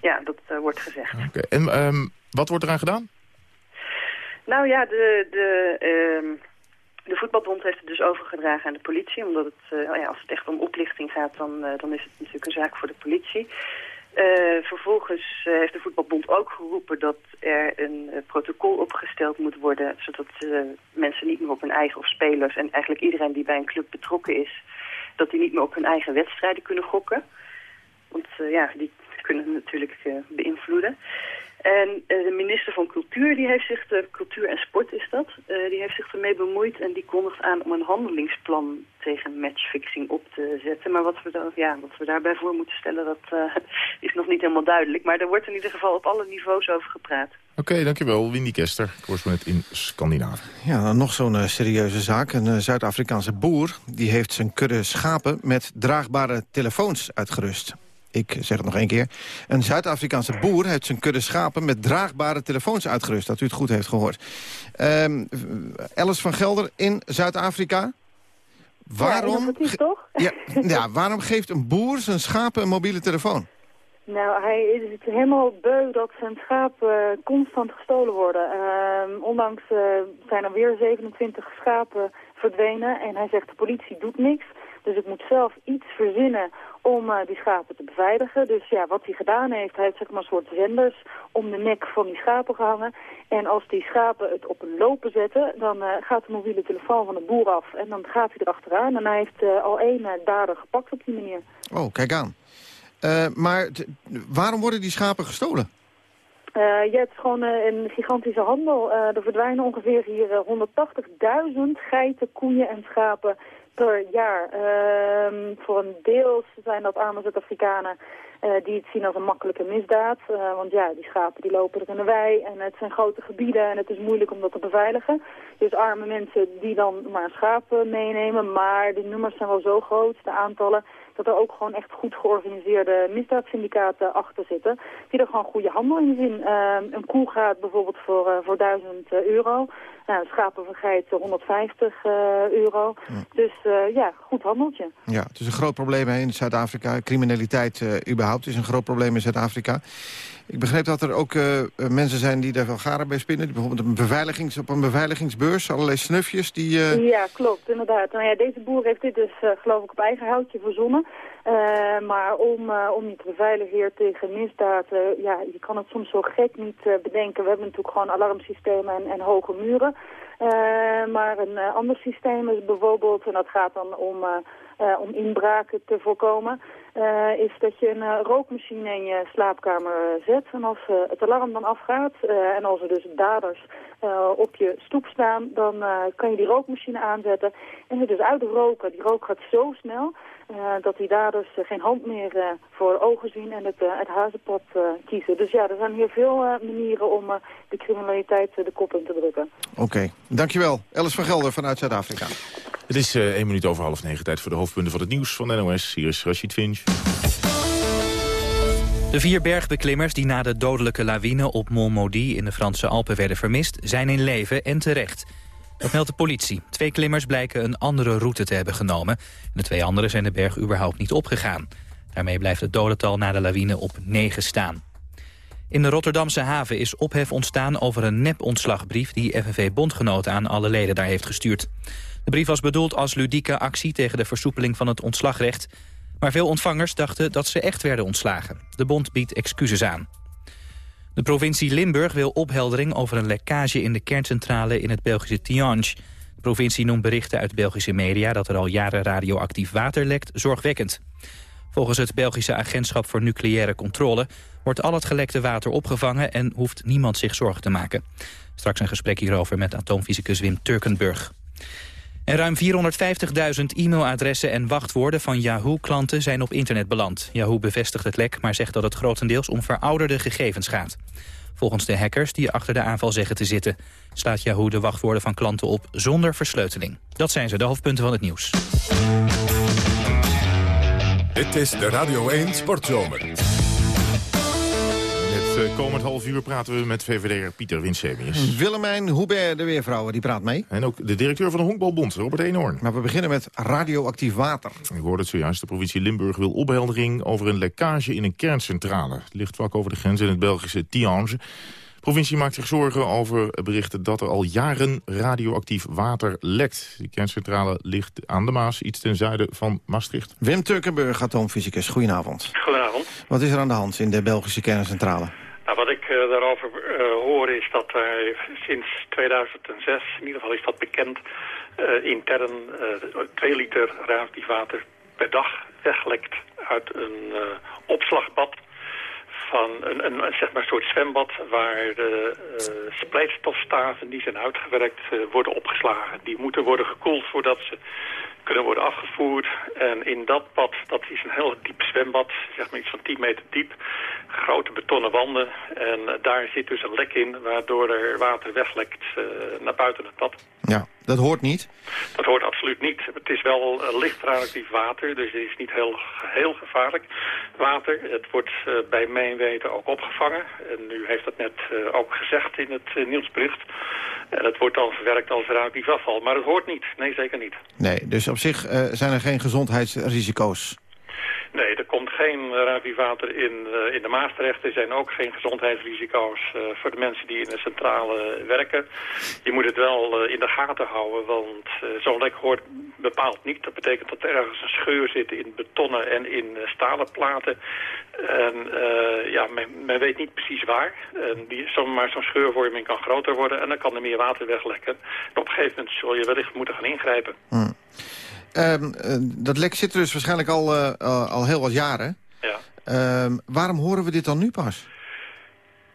Ja, dat wordt gezegd. Oké, en um, wat wordt eraan gedaan? Nou ja, de, de, uh, de voetbalbond heeft het dus overgedragen aan de politie. Omdat het, uh, ja, als het echt om oplichting gaat, dan, uh, dan is het natuurlijk een zaak voor de politie. Uh, vervolgens heeft de voetbalbond ook geroepen dat er een protocol opgesteld moet worden... zodat mensen niet meer op hun eigen, of spelers en eigenlijk iedereen die bij een club betrokken is... dat die niet meer op hun eigen wedstrijden kunnen gokken. Want ja, die kunnen natuurlijk beïnvloeden. En uh, de minister van Cultuur, die heeft zich, de Cultuur en Sport is dat, uh, die heeft zich ermee bemoeid en die kondigt aan om een handelingsplan tegen matchfixing op te zetten. Maar wat we, dan, ja, wat we daarbij voor moeten stellen, dat uh, is nog niet helemaal duidelijk. Maar er wordt in ieder geval op alle niveaus over gepraat. Oké, okay, dankjewel. Windy Kester, correspondent in Scandinavië. Ja, nog zo'n serieuze zaak. Een Zuid-Afrikaanse boer die heeft zijn kudde schapen met draagbare telefoons uitgerust. Ik zeg het nog één keer. Een Zuid-Afrikaanse boer heeft zijn kudde schapen... met draagbare telefoons uitgerust, dat u het goed heeft gehoord. Um, Alice van Gelder in Zuid-Afrika. Waarom, ja, toch? Ja, ja, waarom geeft een boer zijn schapen een mobiele telefoon? Nou, hij is het helemaal beu dat zijn schapen constant gestolen worden. Uh, onlangs uh, zijn er weer 27 schapen verdwenen en hij zegt de politie doet niks. Dus ik moet zelf iets verzinnen om uh, die schapen te beveiligen. Dus ja, wat hij gedaan heeft, hij heeft zeg maar een soort zenders om de nek van die schapen gehangen. En als die schapen het op een lopen zetten, dan uh, gaat de mobiele telefoon van de boer af. En dan gaat hij erachteraan en hij heeft uh, al één dader gepakt op die manier. Oh, kijk aan. maar waarom worden die schapen gestolen? Uh, ja, het is gewoon uh, een gigantische handel. Uh, er verdwijnen ongeveer hier 180.000 geiten, koeien en schapen per jaar. Ehm, voor een deel zijn dat arme Zuid-Afrikanen uh, die het zien als een makkelijke misdaad. Uh, want ja, die schapen die lopen er in de wei en het zijn grote gebieden en het is moeilijk om dat te beveiligen. Dus arme mensen die dan maar schapen meenemen, maar die nummers zijn wel zo groot, de aantallen, dat er ook gewoon echt goed georganiseerde misdaadsyndicaten achter zitten, die er gewoon goede handel in zien. Uh, een koe gaat bijvoorbeeld voor, uh, voor 1000 euro, nou, schapen van geit 150 euro. Dus ja, goed handeltje. Ja, het is een groot probleem in Zuid-Afrika, criminaliteit überhaupt is een groot probleem in Zuid-Afrika. Ik begreep dat er ook uh, mensen zijn die daar wel garen bij spinnen. Die bijvoorbeeld een beveiligings, op een beveiligingsbeurs, allerlei snufjes. Die, uh... Ja, klopt, inderdaad. Nou ja, deze boer heeft dit dus geloof ik op eigen houtje verzonnen. maar om, om je te beveiligen tegen misdaad, ja, je kan het soms zo gek niet bedenken. We hebben natuurlijk gewoon alarmsystemen en, en hoge muren. maar een ander systeem is bijvoorbeeld, en dat gaat dan om, om inbraken te voorkomen... Uh, is dat je een uh, rookmachine in je slaapkamer zet. En als het alarm dan afgaat en als er dus daders op je stoep staan, dan kan je die rookmachine aanzetten. En het dus uit roken. Die rook gaat zo snel dat die daders geen hand meer voor de ogen zien en het, het hazenpad kiezen. Dus ja, er zijn hier veel manieren om de criminaliteit de kop in te drukken. Oké, dankjewel. Alice van Gelder vanuit Zuid-Afrika. Het is uh, één minuut over half negen tijd voor de hoofdpunten van het nieuws van NOS. Hier is Rashid Finch. De vier bergbeklimmers die na de dodelijke lawine op Mont Maudit in de Franse Alpen werden vermist, zijn in leven en terecht. Dat meldt de politie. Twee klimmers blijken een andere route te hebben genomen. En de twee anderen zijn de berg überhaupt niet opgegaan. Daarmee blijft het dodental na de lawine op negen staan. In de Rotterdamse haven is ophef ontstaan over een nep-ontslagbrief... die FNV-bondgenoten aan alle leden daar heeft gestuurd. De brief was bedoeld als ludieke actie tegen de versoepeling van het ontslagrecht. Maar veel ontvangers dachten dat ze echt werden ontslagen. De bond biedt excuses aan. De provincie Limburg wil opheldering over een lekkage in de kerncentrale in het Belgische Tihange. De provincie noemt berichten uit Belgische media dat er al jaren radioactief water lekt zorgwekkend. Volgens het Belgische Agentschap voor Nucleaire Controle wordt al het gelekte water opgevangen en hoeft niemand zich zorgen te maken. Straks een gesprek hierover met atoomfysicus Wim Turkenburg. Ruim 450.000 e-mailadressen en wachtwoorden van Yahoo-klanten zijn op internet beland. Yahoo bevestigt het lek, maar zegt dat het grotendeels om verouderde gegevens gaat. Volgens de hackers die achter de aanval zeggen te zitten... slaat Yahoo de wachtwoorden van klanten op zonder versleuteling. Dat zijn ze, de hoofdpunten van het nieuws. Dit is de Radio 1 Sportzomer. Het uh, komend half uur praten we met VVD'er Pieter Winsemius. Willemijn Hubert, de weervrouwen, die praat mee. En ook de directeur van de Honkbalbond, Robert Eenhoorn. Maar we beginnen met radioactief water. Ik hoorde het zojuist, de provincie Limburg wil opheldering over een lekkage in een kerncentrale. Het ligt vlak over de grens in het Belgische Tiange. De provincie maakt zich zorgen over berichten dat er al jaren radioactief water lekt. Die kerncentrale ligt aan de Maas, iets ten zuiden van Maastricht. Wim Turkenburg, atoomfysicus. Goedenavond. Goedenavond. Wat is er aan de hand in de Belgische kerncentrale? Nou, wat ik uh, daarover uh, hoor is dat er sinds 2006, in ieder geval is dat bekend, uh, intern 2 liter radioactief water per dag weglekt uit een opslagbad van een, een, zeg maar soort zwembad waar de uh, splijtstofstaven die zijn uitgewerkt uh, worden opgeslagen. Die moeten worden gekoeld voordat ze kunnen worden afgevoerd. En in dat bad, dat is een heel diep zwembad, zeg maar iets van 10 meter diep. Grote betonnen wanden. En uh, daar zit dus een lek in, waardoor er water weglekt naar buiten het bad. Ja, dat hoort niet? Dat hoort absoluut niet. Het is wel uh, licht radioactief water, dus het is niet heel, heel gevaarlijk water. Het wordt uh, bij mijn weten ook opgevangen. En u heeft dat net uh, ook gezegd in het nieuwsbericht. En het wordt dan verwerkt als radioactief afval. Maar het hoort niet. Nee, zeker niet. Nee, dus op zich zijn er geen gezondheidsrisico's? Nee, er komt geen radioactief water in, uh, in de Maas terecht. Er zijn ook geen gezondheidsrisico's uh, voor de mensen die in de centrale werken. Je moet het wel uh, in de gaten houden, want zo'n lek hoort bepaald niet. Dat betekent dat er ergens een scheur zit in betonnen en in stalen platen. En ja, men, men, weet niet precies waar. En die, maar zo'n scheurvorming kan groter worden en dan kan er meer water weglekken. En op een gegeven moment zul je wellicht moeten gaan ingrijpen. Hmm. Um, uh, dat lek zit er dus waarschijnlijk al, uh, uh, al heel wat jaren. Ja. Um, waarom horen we dit dan nu pas?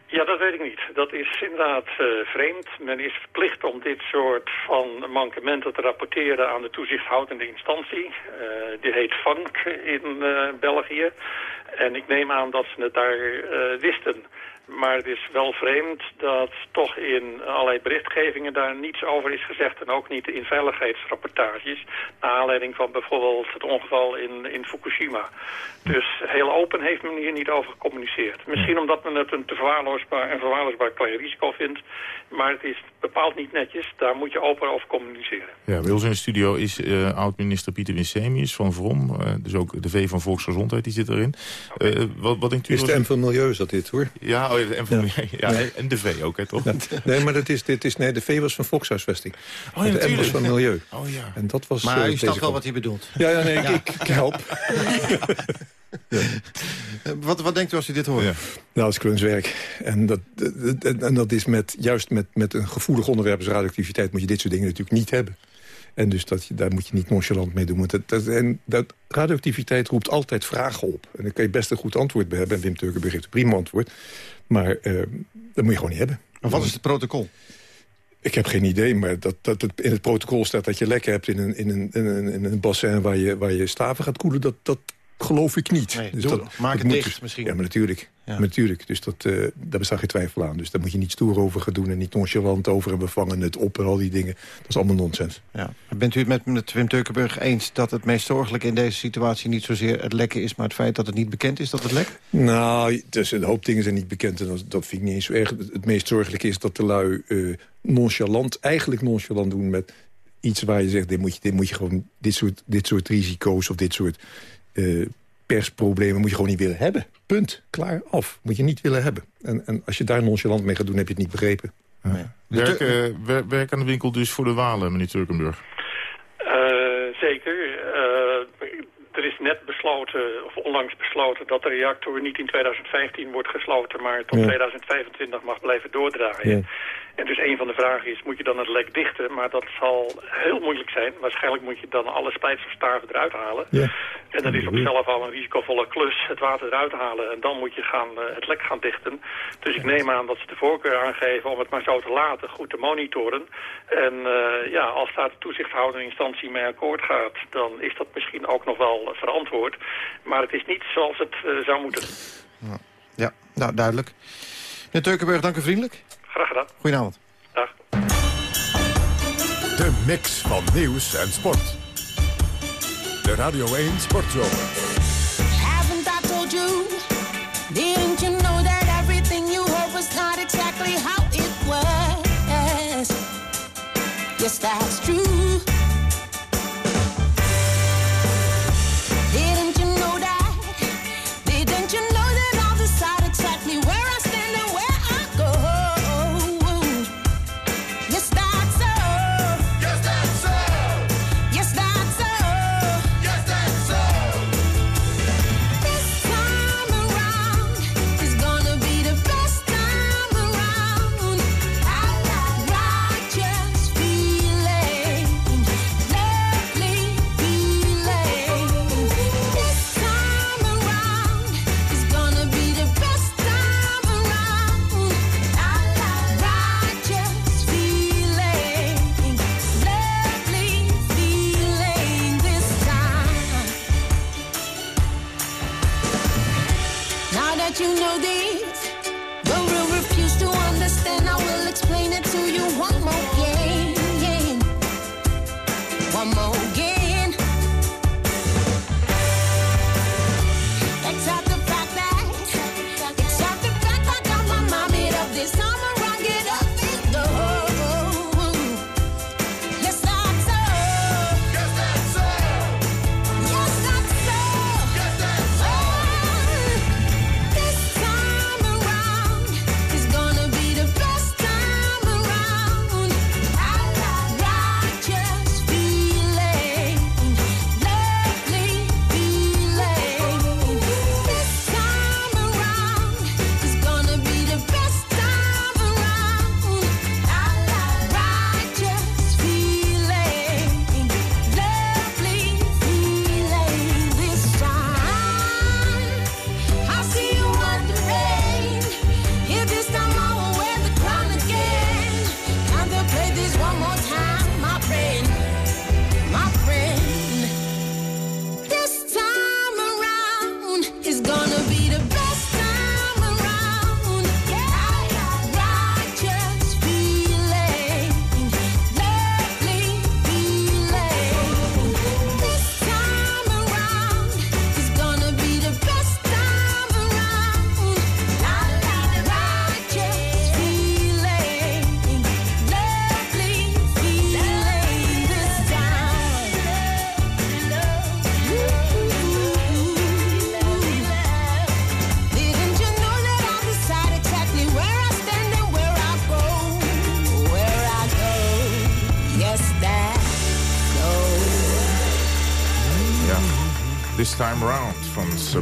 Ja, dat weet ik niet. Dat is inderdaad vreemd. Men is verplicht om dit soort van mankementen te rapporteren aan de toezichthoudende instantie. die heet VANK in België. En ik neem aan dat ze het daar wisten. Maar het is wel vreemd dat toch in allerlei berichtgevingen daar niets over is gezegd. En ook niet in veiligheidsrapportages. Naar aanleiding van bijvoorbeeld het ongeval in, in Fukushima. Dus heel open heeft men hier niet over gecommuniceerd. Misschien omdat men het een te verwaarloosbaar en verwaarloosbaar klein risico vindt. Maar het is bepaald niet netjes. Daar moet je open over communiceren. Ja, bij ons in de studio is uh, oud-minister Pieter Winsemius van VROM. Uh, dus ook de V van Volksgezondheid, die zit erin. Okay. Uh, wat, wat denkt u? Is de M van Milieu is dat dit, hoor? Ja, oh, van. Ja. ja. En de V ook, hè, toch? Ja. Nee, maar dat is, dit is, nee, de V was van Volkshuisvesting. Oh, ja, de M was van Milieu. Oh, ja. En dat was, maar u snapt wel wat hij bedoelt. Ja, ja nee, ik, ik, ik help. Ja. Wat, wat denkt u als u dit hoort? Ja. Nou, dat is klungswerk. En dat, en dat is met, juist met, met een gevoelig onderwerp als radioactiviteit... moet je dit soort dingen natuurlijk niet hebben. En dus dat, daar moet je niet nonchalant mee doen. Dat, dat, en dat, radioactiviteit roept altijd vragen op. En daar kan je best een goed antwoord bij hebben. En Wim Turkenburg heeft een prima antwoord. Maar uh, dat moet je gewoon niet hebben. Maar wat is het protocol? Ik heb geen idee, maar dat, dat het in het protocol staat dat je lekker hebt in een, in een, in een, in een bassin waar je, waar je staven gaat koelen. Dat, dat geloof ik niet. Nee, dus dat, maak dat het dicht misschien. Ja, maar natuurlijk. Ja. Maar natuurlijk. Dus dat, uh, daar bestaat geen twijfel aan. Dus daar moet je niet stoer over gaan doen en niet nonchalant over en we vangen het op en al die dingen. Dat is allemaal nonsens. Ja. Bent u het met, met Wim Turkenburg eens dat het meest zorgelijk in deze situatie niet zozeer het lekken is, maar het feit dat het niet bekend is dat het lekt? Nou, dus een hoop dingen zijn niet bekend en dat, dat vind ik niet eens zo erg. Het meest zorgelijke is dat de lui uh, nonchalant, eigenlijk nonchalant doen met iets waar je zegt, dit moet je, dit moet je gewoon, dit soort, dit soort risico's of dit soort uh, persproblemen moet je gewoon niet willen hebben. Punt. Klaar. Af. Moet je niet willen hebben. En, en als je daar nonchalant mee gaat doen, heb je het niet begrepen. Ja. Werk, uh, aan de winkel dus voor de Walen, meneer Turkenburg? Uh, zeker. Uh, er is net besloten, of onlangs besloten, dat de reactor niet in 2015 wordt gesloten, maar tot ja. 2025 mag blijven doordraaien. Ja. En dus een van de vragen is, moet je dan het lek dichten? Maar dat zal heel moeilijk zijn. Waarschijnlijk moet je dan alle spijtverstaven eruit halen. Ja. En dat is op zichzelf al een risicovolle klus, het water eruit halen. En dan moet je gaan, uh, het lek gaan dichten. Dus ik neem aan dat ze de voorkeur aangeven om het maar zo te laten, goed te monitoren. En uh, ja, als daar de toezichthoudende instantie mee akkoord gaat, dan is dat misschien ook nog wel verantwoord. Maar het is niet zoals het uh, zou moeten. Ja, nou duidelijk. Meneer dank u vriendelijk. Graag gedaan. Goedenavond. Dag. De mix van nieuws en sport. De Radio 1 Sportzomer. Haven't I told you? Didn't you know that everything you hope was not exactly how it was? Yes, that's true.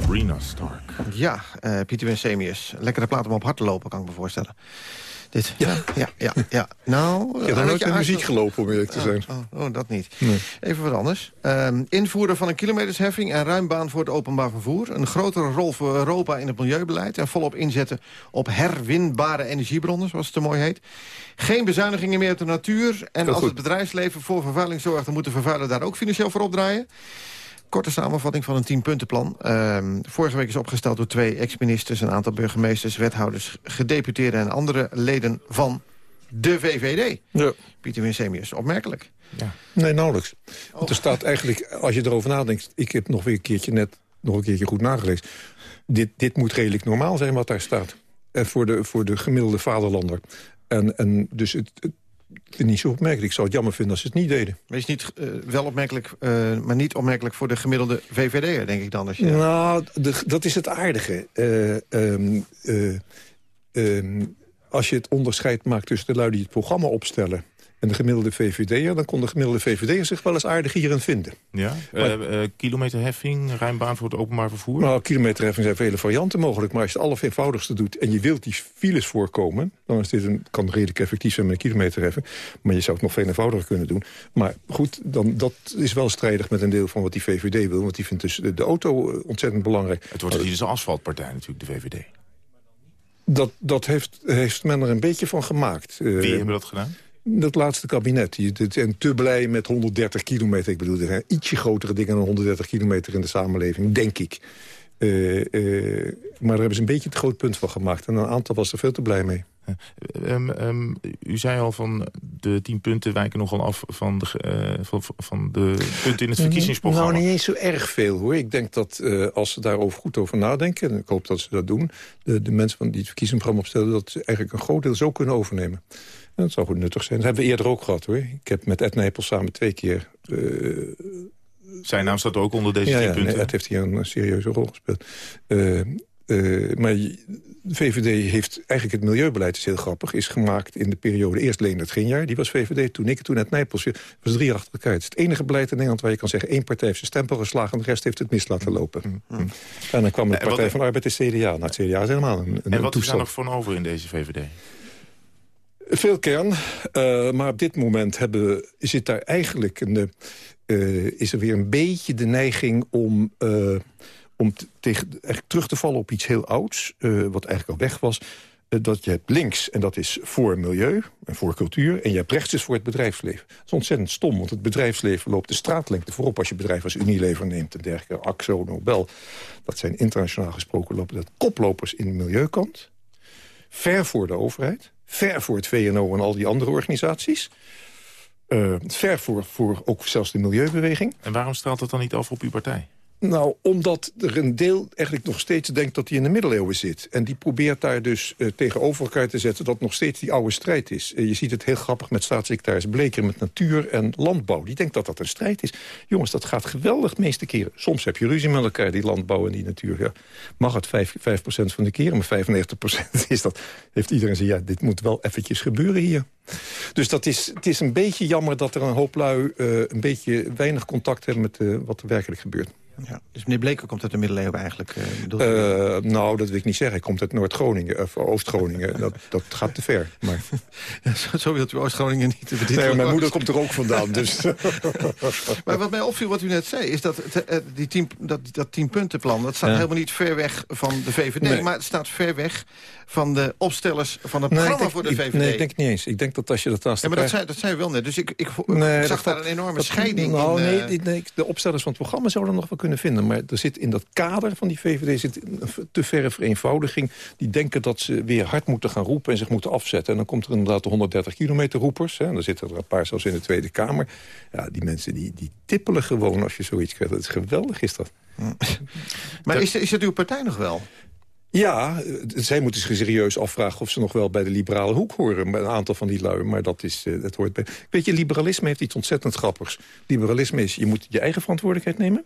Sabrina Stark. Ja, eh, Pieter Winsemius. Lekkere plaat om op hard te lopen, kan ik me voorstellen. Dit, ja, ja, ja. ja. Nou, Ik heb eh, nooit met muziek gelopen, om eerlijk te Oh, zijn. Oh, oh, dat niet. Nee. Even wat anders. Ehm, invoeren van een kilometersheffing en ruimbaan voor het openbaar vervoer. Een grotere rol voor Europa in het milieubeleid. En volop inzetten op herwinbare energiebronnen, zoals het zo mooi heet. Geen bezuinigingen meer op de natuur. En als goed. het bedrijfsleven voor vervuiling zorgt... dan moet de vervuiler daar ook financieel voor opdraaien. Korte samenvatting van een tienpuntenplan. Ehm vorige week is opgesteld door twee ex-ministers... een aantal burgemeesters, wethouders, gedeputeerden... en andere leden van de VVD. Ja. Pieter Winsemius, opmerkelijk. Nee, nauwelijks. Want er staat eigenlijk, als je erover nadenkt... ik heb nog weer een keertje net nog een keertje goed nagelezen. Dit, dit moet redelijk normaal zijn wat daar staat. En voor de, voor de gemiddelde vaderlander. En, en dus het, vind niet zo opmerkelijk. Ik zou het jammer vinden als ze het niet deden. Maar is niet eh, wel opmerkelijk, eh, maar niet opmerkelijk voor de gemiddelde VVD'er, denk ik dan. Als je... Nou, de- dat is het aardige. Eh, ehm, eh, ehm, als je het onderscheid maakt tussen de lui die het programma opstellen... en de gemiddelde VVD'er... dan kon de gemiddelde VVD'er zich wel eens aardig hierin vinden. Ja? Maar- eh, kilometerheffing, ruimbaan voor het openbaar vervoer? Nou, kilometerheffing zijn vele varianten mogelijk. Maar als je het allereenvoudigste doet en je wilt die files voorkomen... dan is dit een, kan redelijk effectief zijn met een kilometerheffing. Maar je zou het nog veel eenvoudiger kunnen doen. Maar goed, dan, dat is wel strijdig met een deel van wat die VVD wil. Want die vindt dus de, de auto eh, ontzettend belangrijk. Het wordt hier dus een asfaltpartij natuurlijk, de VVD. Dat, dat heeft, heeft men er een beetje van gemaakt. Wie hebben dat gedaan? Dat laatste kabinet. Zijn te blij met 130 kilometer. Ik bedoel, er zijn ietsje grotere dingen dan 130 kilometer in de samenleving, denk ik. Eh, eh, maar daar hebben ze een beetje het groot punt van gemaakt. En een aantal was er veel te blij mee. Ehm, ehm, u zei al van de tien punten wijken nogal af van de, eh, van, van de punten in het verkiezingsprogramma. Nou, niet eens zo erg veel hoor. Ik denk dat als ze daarover goed over nadenken... en ik hoop dat ze dat doen... de, de mensen van die het verkiezingsprogramma opstellen... dat ze eigenlijk een groot deel zo kunnen overnemen. En dat zou goed nuttig zijn. Dat hebben we eerder ook gehad hoor. Ik heb met Ed Nijpels samen twee keer... eh, Zijn naam staat ook onder deze ja, tien ja, punten. nee, Ed heeft hier een serieuze rol gespeeld. Eh, eh, maar de VVD heeft eigenlijk het milieubeleid, is heel grappig... is gemaakt in de periode eerst Leendert Ginjaar, die was VVD... toen ik, toen Ed Nijpels, Het was drie achter elkaar. Het is het enige beleid in Nederland waar je kan zeggen... één partij heeft zijn stempel geslagen en de rest heeft het mis laten lopen. En dan kwam de En wat- Partij van de Arbeid, de CDA. Nou, het CDA is helemaal een, een En wat is daar toestand. nog van over in deze VVD? Veel kern, eh, maar op dit moment hebben zit daar eigenlijk een, eh, is er weer een beetje de neiging om, eh, om te- tegen, eigenlijk terug te vallen op iets heel ouds, wat eigenlijk al weg was. Dat je hebt links, en dat is voor milieu en voor cultuur... en je hebt rechts is voor het bedrijfsleven. Dat is ontzettend stom, want het bedrijfsleven loopt de straatlengte voorop... als je bedrijven als Unilever neemt en dergelijke, Axo, Nobel. Dat zijn internationaal gesproken lopen dat koplopers in de milieukant ver voor de overheid, ver voor het VNO en al die andere organisaties... eh, ver voor, voor ook zelfs de milieubeweging. En waarom straalt dat dan niet af op uw partij? Nou, omdat er een deel eigenlijk nog steeds denkt dat hij in de middeleeuwen zit. En die probeert daar dus eh, tegenover elkaar te zetten... dat nog steeds die oude strijd is. Eh, je ziet het heel grappig met staatssecretaris Bleker... met natuur en landbouw. Die denkt dat dat een strijd is. Jongens, dat gaat geweldig meeste keren. Soms heb je ruzie met elkaar, die landbouw en die natuur. Mag het 5, 5 van de keren, maar 95% is dat... heeft iedereen gezegd, ja, dit moet wel eventjes gebeuren hier. Dus dat is, het is een beetje jammer dat er een hoop lui... eh, een beetje weinig contact hebben met wat er werkelijk gebeurt. Ja. Dus meneer Bleker komt uit de middeleeuwen eigenlijk. eh? Eh, nou, dat wil ik niet zeggen. Hij komt uit Noord-Groningen, of Oost-Groningen. dat, dat gaat te ver. Maar... zo, zo wilt u Oost-Groningen niet te. Nee, mijn moeder komt er ook vandaan. Dus. maar wat mij opviel, wat u net zei, is dat eh, die tien, dat, dat tienpuntenplan... dat staat Ja. helemaal niet ver weg van de VVD... Nee. maar het staat ver weg van de opstellers van het Nee, programma denk, voor de VVD. nee, ik denk niet eens. Ik denk dat als je dat naast ja, maar dat zei, dat zei u wel net. Dus ik, ik, Nee, zag dat daar een enorme dat- scheiding nou, in. nee, nee, de opstellers van het programma zouden nog wel kunnen vinden. Maar er zit in dat kader van die VVD zit een te verre vereenvoudiging. Die denken dat ze weer hard moeten gaan roepen en zich moeten afzetten. En dan komt er inderdaad de 130 kilometer roepers. Hè, en dan zitten er een paar zelfs in de Tweede Kamer. Ja, die mensen die, die tippelen gewoon als je zoiets krijgt. Dat is geweldig, is dat. maar is, is het uw partij nog wel? Ja, eh, zij moeten zich serieus afvragen of ze nog wel bij de liberale hoek horen. Een aantal van die lui, maar dat, is, eh, dat hoort bij. Weet je, liberalisme heeft iets ontzettend grappigs. Liberalisme is, je moet je eigen verantwoordelijkheid nemen...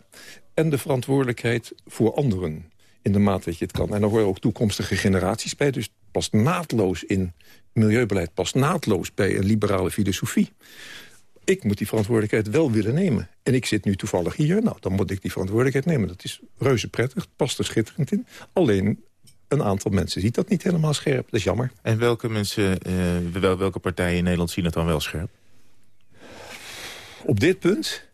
en de verantwoordelijkheid voor anderen, in de mate dat je het kan. En daar horen ook toekomstige generaties bij. Dus past naadloos in milieubeleid, past naadloos bij een liberale filosofie. Ik moet die verantwoordelijkheid wel willen nemen. En ik zit nu toevallig hier, nou, dan moet ik die verantwoordelijkheid nemen. Dat is reuze prettig, past er schitterend in. Alleen een aantal mensen ziet dat niet helemaal scherp. Dat is jammer. En welke mensen, eh, wel, welke partijen in Nederland zien het dan wel scherp? Op dit punt...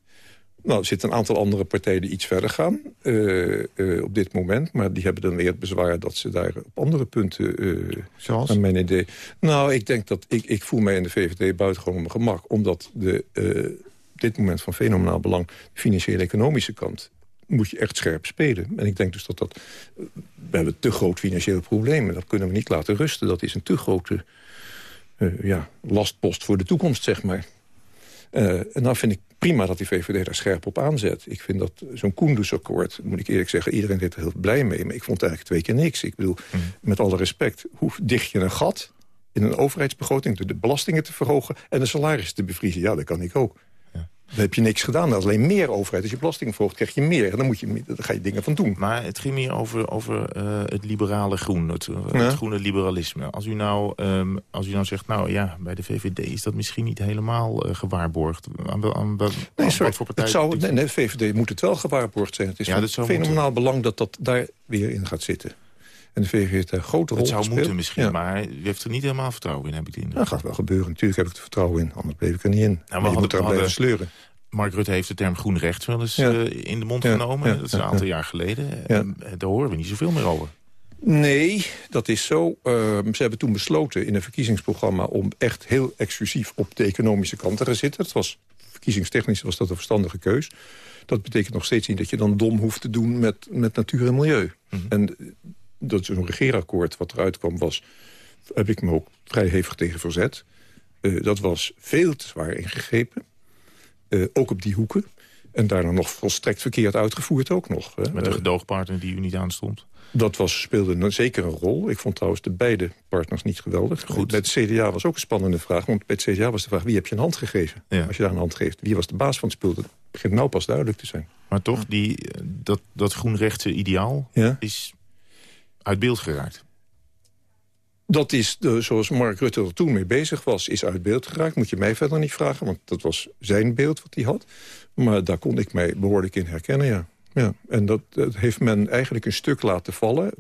Nou, er zitten een aantal andere partijen die iets verder gaan eh, eh, op dit moment. Maar die hebben dan weer het bezwaar dat ze daar op andere punten... eh, Zoals? Mijn idee. Nou, ik denk dat ik, ik voel mij in de VVD buitengewoon op mijn gemak. Omdat de, eh, op dit moment van fenomenaal belang... de financiële economische kant moet je echt scherp spelen. En ik denk dus dat dat... We hebben te groot financieel probleem. en Dat kunnen we niet laten rusten. Dat is een te grote eh, ja, lastpost voor de toekomst, zeg maar. Eh, en dan vind ik prima dat die VVD daar scherp op aanzet. Ik vind dat zo'n Koendersakkoord, moet ik eerlijk zeggen... iedereen is er heel blij mee, maar ik vond eigenlijk twee keer niks. Ik bedoel, met alle respect, hoe dicht je een gat... in een overheidsbegroting door de belastingen te verhogen... en de salarissen te bevriezen? Ja, dat kan ik ook. Dan heb je niks gedaan. Alleen meer overheid. Als je belasting verhoogt, krijg je meer. En dan, moet je, dan ga je dingen van doen. Maar het ging meer over, over eh, het liberale groen, het, eh, Ja. het groene liberalisme. Als u, nou, ehm, als u nou zegt, nou ja, bij de VVD is dat misschien niet helemaal eh, gewaarborgd. Aan, Nee, sorry. wat voor partij? het zou, nee, nee, de VVD moet het wel gewaarborgd zijn. Het is Ja, van dat fenomenaal belang dat dat daar weer in gaat zitten. En de VVD heeft daar grote rol Het zou gespeeld. moeten misschien, Ja. maar u heeft er niet helemaal vertrouwen in, heb ik de indruk. Dat gaat wel gebeuren. Natuurlijk heb ik er vertrouwen in. Anders bleef ik er niet in. maar je hadden- moet er we blijven sleuren. Mark Rutte heeft de term groen rechts wel eens Ja. eh, in de mond Ja, genomen. dat is een aantal ja. jaar geleden. En, eh, daar horen we niet zoveel meer over. Nee, dat is zo. Ehm, ze hebben toen besloten in een verkiezingsprogramma... om echt heel exclusief op de economische kant te gaan zitten. Het was verkiezingstechnisch was dat een verstandige keus. Dat betekent nog steeds niet dat je dan dom hoeft te doen met, met natuur en milieu. En eh, dat een regeerakkoord wat eruit kwam was... heb ik me ook vrij hevig tegen verzet. Eh, dat was veel te zwaar ingegrepen. Eh, ook op die hoeken. En daarna nog volstrekt verkeerd uitgevoerd ook nog. Hè. Met een Eh, gedoogpartner die u niet aanstond. dat was, speelde zeker een rol. Ik vond trouwens de beide partners niet geweldig. Goed. Bij het CDA was ook een spannende vraag. Want bij het CDA was de vraag, wie heb je een hand gegeven? Als je daar een hand geeft. Wie was de baas van het spul? Dat begint nou pas duidelijk te zijn. Maar toch, die, dat, dat groenrechtse ideaal is uit beeld geraakt. Dat is, de, zoals Mark Rutte er toen mee bezig was, is uit beeld geraakt. Moet je mij verder niet vragen, want dat was zijn beeld wat hij had. Maar daar kon ik mij behoorlijk in herkennen, ja. ja. En dat, dat heeft men eigenlijk een stuk laten vallen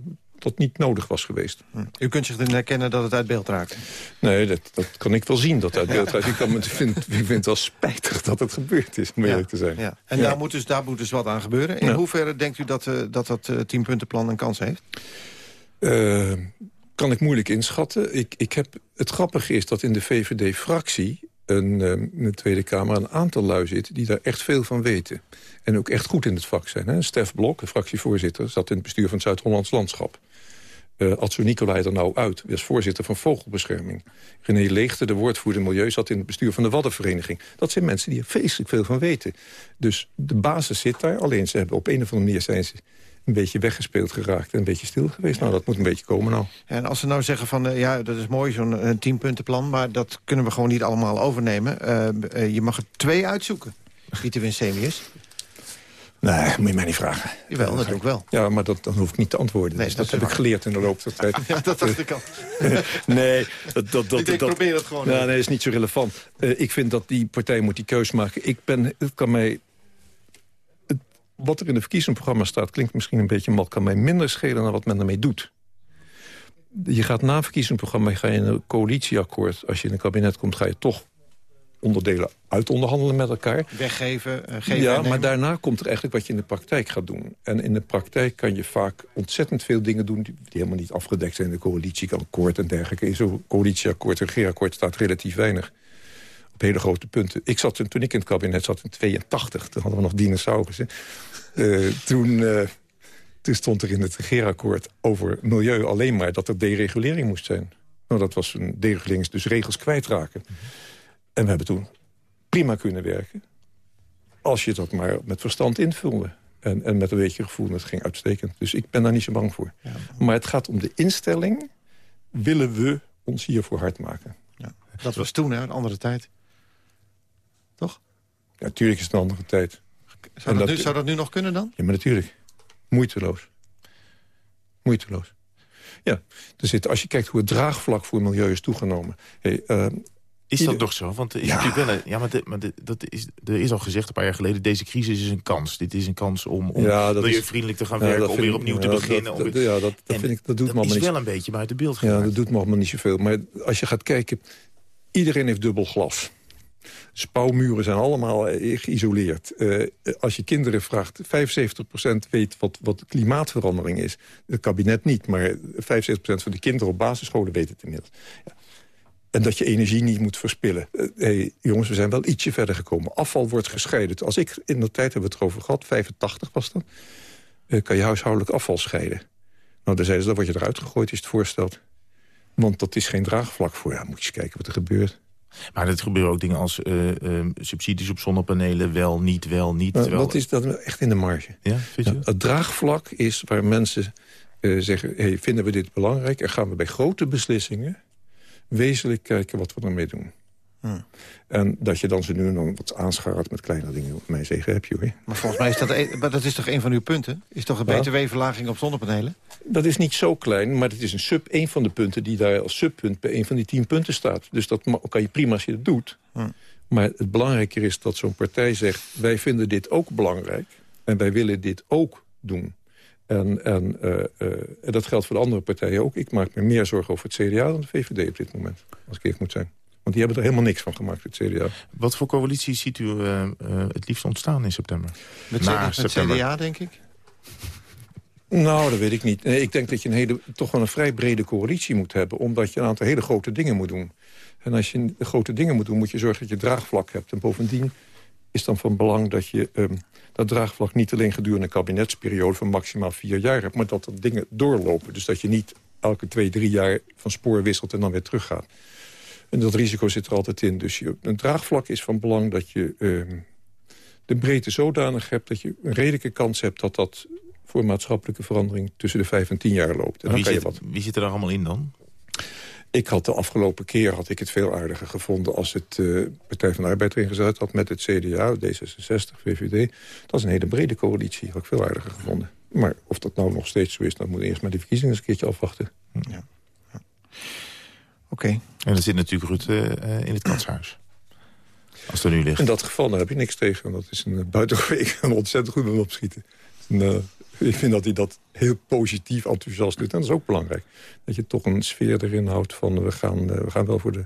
dat niet nodig was geweest. U kunt zich erin herkennen dat het uit beeld raakt. Nee, dat, dat kan ik wel zien, dat het uit beeld raakt. Ik, kan me, vind, ik vind het wel spijtig dat het gebeurd is, om eerlijk te zijn. Ja. En Ja. Daar, moet dus, daar moet dus wat aan gebeuren. In Ja. hoeverre denkt u dat eh, dat, dat eh, tienpuntenplan een kans heeft? Eh, kan ik moeilijk inschatten. Ik, ik heb, het grappige is dat in de VVD-fractie... Een, eh, in de Tweede Kamer een aantal lui zit die daar echt veel van weten. En ook echt goed in het vak zijn. Hè? Stef Blok, de fractievoorzitter, zat in het bestuur van het Zuid-Hollands Landschap. Eh Adso Nicolai er nou uit, was voorzitter van Vogelbescherming. René Leegte, de woordvoerder Milieu, zat in het bestuur van de Waddenvereniging. Dat zijn mensen die er feestelijk veel van weten. Dus de basis zit daar, alleen ze hebben op een of andere manier zijn ze een beetje weggespeeld geraakt en een beetje stil geweest. Nou, dat moet een beetje komen nou. En als ze nou zeggen van, eh, ja, dat is mooi, zo'n eh, tienpuntenplan... maar dat kunnen we gewoon niet allemaal overnemen. Eh, je mag er twee uitzoeken, Pieter Winsemius. Nee, moet je mij niet vragen. Jawel, dat doe ik wel. Ja, maar dat, dan hoef ik niet te antwoorden. Nee, Dus dat dat, heb ik geleerd in de loop der tijd. Ja, dat dacht ik al. nee, dat, dat, dat, Ik denk, dat, probeer het gewoon even. nee, is niet zo relevant. Ik vind dat die partij moet die keus maken. Ik ben, het kan mij... wat er in het verkiezingsprogramma staat... klinkt misschien een beetje mal, kan mij minder schelen... dan wat men ermee doet. Je gaat na een verkiezingsprogramma... ga je in een coalitieakkoord... als je in een kabinet komt, ga je toch onderdelen uitonderhandelen met elkaar. Weggeven, eh, geven Ja, maar daarna komt er eigenlijk wat je in de praktijk gaat doen. En in de praktijk kan je vaak ontzettend veel dingen doen... die, die helemaal niet afgedekt zijn in de coalitieakkoord en dergelijke. In zo'n coalitieakkoord, regeerakkoord staat relatief weinig. Op hele grote punten. Ik zat, toen ik in het kabinet zat in 82, toen hadden we nog dinosaurussen. Eh toen, eh, toen stond er in het regeerakkoord over milieu alleen maar... dat er deregulering moest zijn. Nou, dat was een deregulering, dus regels kwijtraken. En we hebben toen prima kunnen werken. Als je dat maar met verstand invulde. En, en met een beetje gevoel, dat ging uitstekend. Dus ik ben daar niet zo bang voor. Maar het gaat om de instelling. Willen we ons hiervoor hard maken? Dat was toen, hè, een andere tijd. Ja, natuurlijk is het een andere tijd. Zou En dat, nu, zou dat nu nog kunnen dan? Ja, maar natuurlijk. Moeiteloos. Moeiteloos. Ja, er zit, als je kijkt hoe het draagvlak voor milieu is toegenomen. Hey, eh, Is dat toch zo? Want er is Ja. natuurlijk wel een- ja, maar, de- maar de- dat is, er is al gezegd een paar jaar geleden... deze crisis is een kans. Dit is een kans om, om Ja, milieuvriendelijk te gaan Ja, werken... om weer ik- opnieuw te ja, beginnen. dat- om ja, dat- dat vind ik- dat doet me dat allemaal is niet- wel een beetje buiten beeld Ja, geraakt. dat doet me allemaal niet zoveel. Maar als je gaat kijken, iedereen heeft dubbel glas. Spouwmuren zijn allemaal eh, geïsoleerd. Eh, als je kinderen vraagt, 75% weet wat, wat klimaatverandering is. Het kabinet niet, maar 75% van de kinderen op basisscholen weten het inmiddels. Ja. En dat je energie niet moet verspillen. Eh, hey, jongens, we zijn wel ietsje verder gekomen. Afval wordt gescheiden. Als ik in de tijd hebben we het erover gehad, 85 was dat... kan je huishoudelijk afval scheiden. Nou, dan zeiden ze, word je eruit gegooid je het voorstelt. Want dat is geen draagvlak voor. Ja, moet je eens kijken wat er gebeurt. Maar er gebeuren ook dingen als eh, eh, subsidies op zonnepanelen. Wel, niet, wel, niet. Terwijl- dat is dat echt in de marge. Ja, vind je? Ja, het draagvlak is waar mensen eh, zeggen... Hey, vinden we dit belangrijk? En gaan we bij grote beslissingen... wezenlijk kijken wat we ermee doen. Hmm. En dat je dan ze nu en dan wat aanschaart met kleine dingen. Mij zeggen heb je hoor. Maar volgens mij is dat, maar dat is toch een van uw punten? Is toch een btw-verlaging op zonnepanelen? Dat is niet zo klein, maar het is een sub, een van de punten... die daar als subpunt bij een van die tien punten staat. Dus dat kan je prima als je het doet. Hmm. Maar het belangrijker is dat zo'n partij zegt... wij vinden dit ook belangrijk en wij willen dit ook doen. En, en, eh, eh, en dat geldt voor de andere partijen ook. Ik maak me meer zorgen over het CDA dan de VVD op dit moment. Als ik eerlijk moet zijn. Want die hebben er helemaal niks van gemaakt, het CDA. Wat voor coalitie ziet u eh, eh, het liefst ontstaan in september? Met, Na C- met september. CDA, denk ik? Nou, dat weet ik niet. Nee, ik denk dat je een hele, toch wel een vrij brede coalitie moet hebben... omdat je een aantal hele grote dingen moet doen. En als je grote dingen moet doen, moet je zorgen dat je draagvlak hebt. En bovendien is dan van belang dat je ehm, dat draagvlak niet alleen gedurende een kabinetsperiode van maximaal vier jaar hebt, maar dat er dingen doorlopen. Dus dat je niet elke twee, drie jaar van spoor wisselt en dan weer teruggaat. En dat risico zit er altijd in. Dus je, een draagvlak is van belang dat je ehm, de breedte zodanig hebt... dat je een redelijke kans hebt dat dat voor maatschappelijke verandering... tussen de vijf en tien jaar loopt. En dan Wie kan je zit, wat. wie zit er daar allemaal in dan? Ik had de afgelopen keer had ik het veel aardiger gevonden... als het eh, Partij van de Arbeid erin gezet had met het CDA, D66, VVD. Dat is een hele brede coalitie, had ik veel aardiger gevonden. Maar of dat nou nog steeds zo is, dan moet eerst maar de verkiezingen eens een keertje afwachten. Oké. En dan zit natuurlijk Rutte eh, in het katshuis. Als er nu ligt. In dat geval, daar heb je niks tegen. Want dat is een uh, buitengewoon een ontzettend goed aan opschieten. En, eh, ik vind dat hij dat heel positief enthousiast doet. En dat is ook belangrijk. Dat je toch een sfeer erin houdt van... we gaan, eh, we gaan wel voor de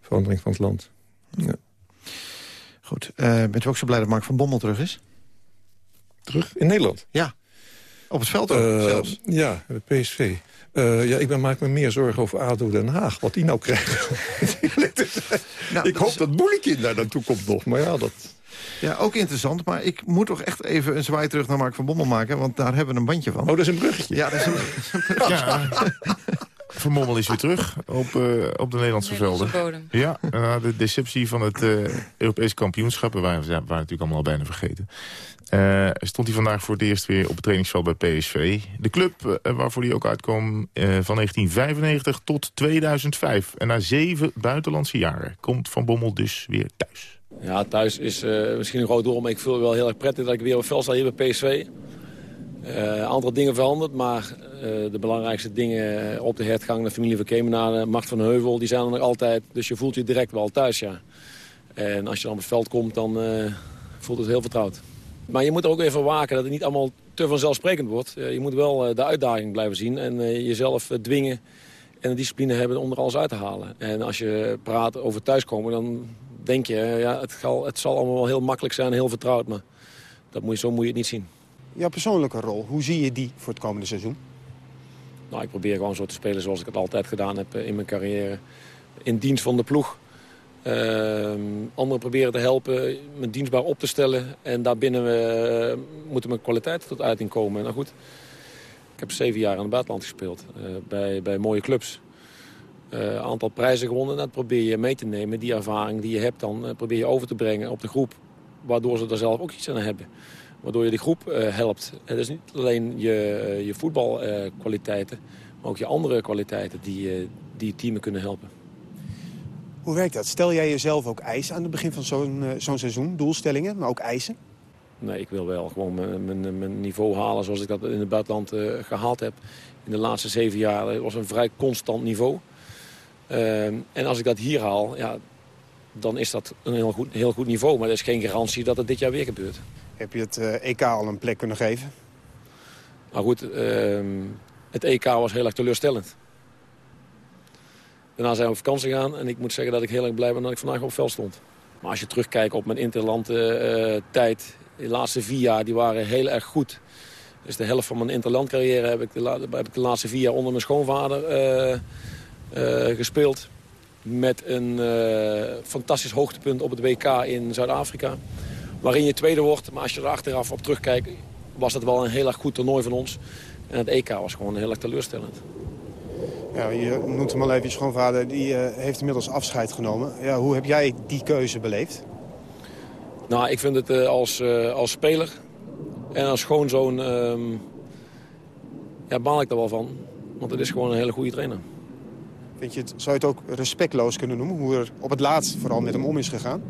verandering van het land. Ja. Goed. Eh, bent u ook zo blij dat Mark van Bommel terug is? Terug? In Nederland? Ja. Op het veld ook, Eh, zelfs. Ja, de PSV. Eh, ja, ik ben, maak me meer zorgen over ADO Den Haag. Wat die nou krijgt. ik hoop dat Boelikin daar naartoe komt nog. Maar ja, dat... Ja, ook interessant. Maar ik moet toch echt even een zwaai terug naar Mark van Bommel maken. Want daar hebben we een bandje van. Oh, dat is een bruggetje. Ja, dat is een, Ja. Van Mommel is weer terug op, eh, op de Nederlandse velden. bodem. Ja, na de deceptie van het eh Europese kampioenschap. We waren, we waren natuurlijk allemaal al bijna vergeten. Eh, stond hij vandaag voor het eerst weer op het trainingsveld bij PSV. De club eh, waarvoor hij ook uitkwam eh, van 1995 tot 2005. En na zeven buitenlandse jaren komt Van Bommel dus weer thuis. Ja, thuis is misschien een groot doel, maar ik voel wel heel erg prettig dat ik weer op veld sta hier bij PSV. Eh aantal dingen veranderd, maar de belangrijkste dingen op de hertgang, de familie van Kemenade, Macht van Heuvel, die zijn er nog altijd. Dus je voelt je direct wel thuis, ja. En als je dan op het veld komt, dan voelt het heel vertrouwd. Maar je moet er ook even waken dat het niet allemaal te vanzelfsprekend wordt. Eh, je moet wel eh, de uitdaging blijven zien en eh, jezelf dwingen en de discipline hebben om er alles uit te halen. En als je praat over thuiskomen, dan denk je, ja, het, zal, het zal allemaal wel heel makkelijk zijn, heel vertrouwd. Maar dat moet je, zo moet je het niet zien. Jouw persoonlijke rol, hoe zie je die voor het komende seizoen? Nou, ik probeer gewoon zo te spelen zoals ik het altijd gedaan heb in mijn carrière. In dienst van de ploeg. Ehm, anderen proberen te helpen, me dienstbaar op te stellen. En daarbinnen eh, moeten mijn kwaliteiten tot uiting komen. Nou goed, ik heb zeven jaar in het buitenland gespeeld. eh, bij, bij mooie clubs. Een aantal prijzen gewonnen. En dat probeer je mee te nemen. Die ervaring die je hebt dan eh, probeer je over te brengen op de groep. Waardoor ze er zelf ook iets aan hebben. Waardoor je de groep eh, helpt. En dus niet alleen je, je voetbalkwaliteiten. maar ook je andere kwaliteiten die, eh, die teamen kunnen helpen. Hoe werkt dat? Stel jij jezelf ook eisen aan het begin van zo'n eh, zo'n seizoen? Doelstellingen, maar ook eisen? Nee, ik wil wel gewoon mijn, mijn, mijn niveau halen zoals ik dat in het buitenland eh, gehaald heb. In de laatste zeven jaar Het was een vrij constant niveau. Ehm, en als ik dat hier haal, ja, dan is dat een heel goed, heel goed niveau. Maar dat is geen garantie dat het dit jaar weer gebeurt. Heb je het eh, EK al een plek kunnen geven? Maar goed, ehm, het EK was heel erg teleurstellend. Daarna zijn we op vakantie gegaan en ik moet zeggen dat ik heel erg blij ben dat ik vandaag op veld stond. Maar als je terugkijkt op mijn interland eh, tijd, de laatste vier jaar, die waren heel erg goed. Dus de helft van mijn interlandcarrière heb ik de, heb ik de laatste vier jaar onder mijn schoonvader eh, eh, gespeeld. Met een eh, fantastisch hoogtepunt op het WK in Zuid-Afrika. Waarin je tweede wordt, maar als je er achteraf op terugkijkt, was het wel een heel erg goed toernooi van ons. En het EK was gewoon heel erg teleurstellend. Ja, je noemt hem al even, je schoonvader, die eh, heeft inmiddels afscheid genomen. Ja, hoe heb jij die keuze beleefd? Nou, ik vind het eh, als, eh, als speler en als schoonzoon... ehm ja, baal ik er wel van. Want het is gewoon een hele goede trainer. Vind je het, zou je het ook respectloos kunnen noemen? Hoe er op het laatst vooral met hem om is gegaan?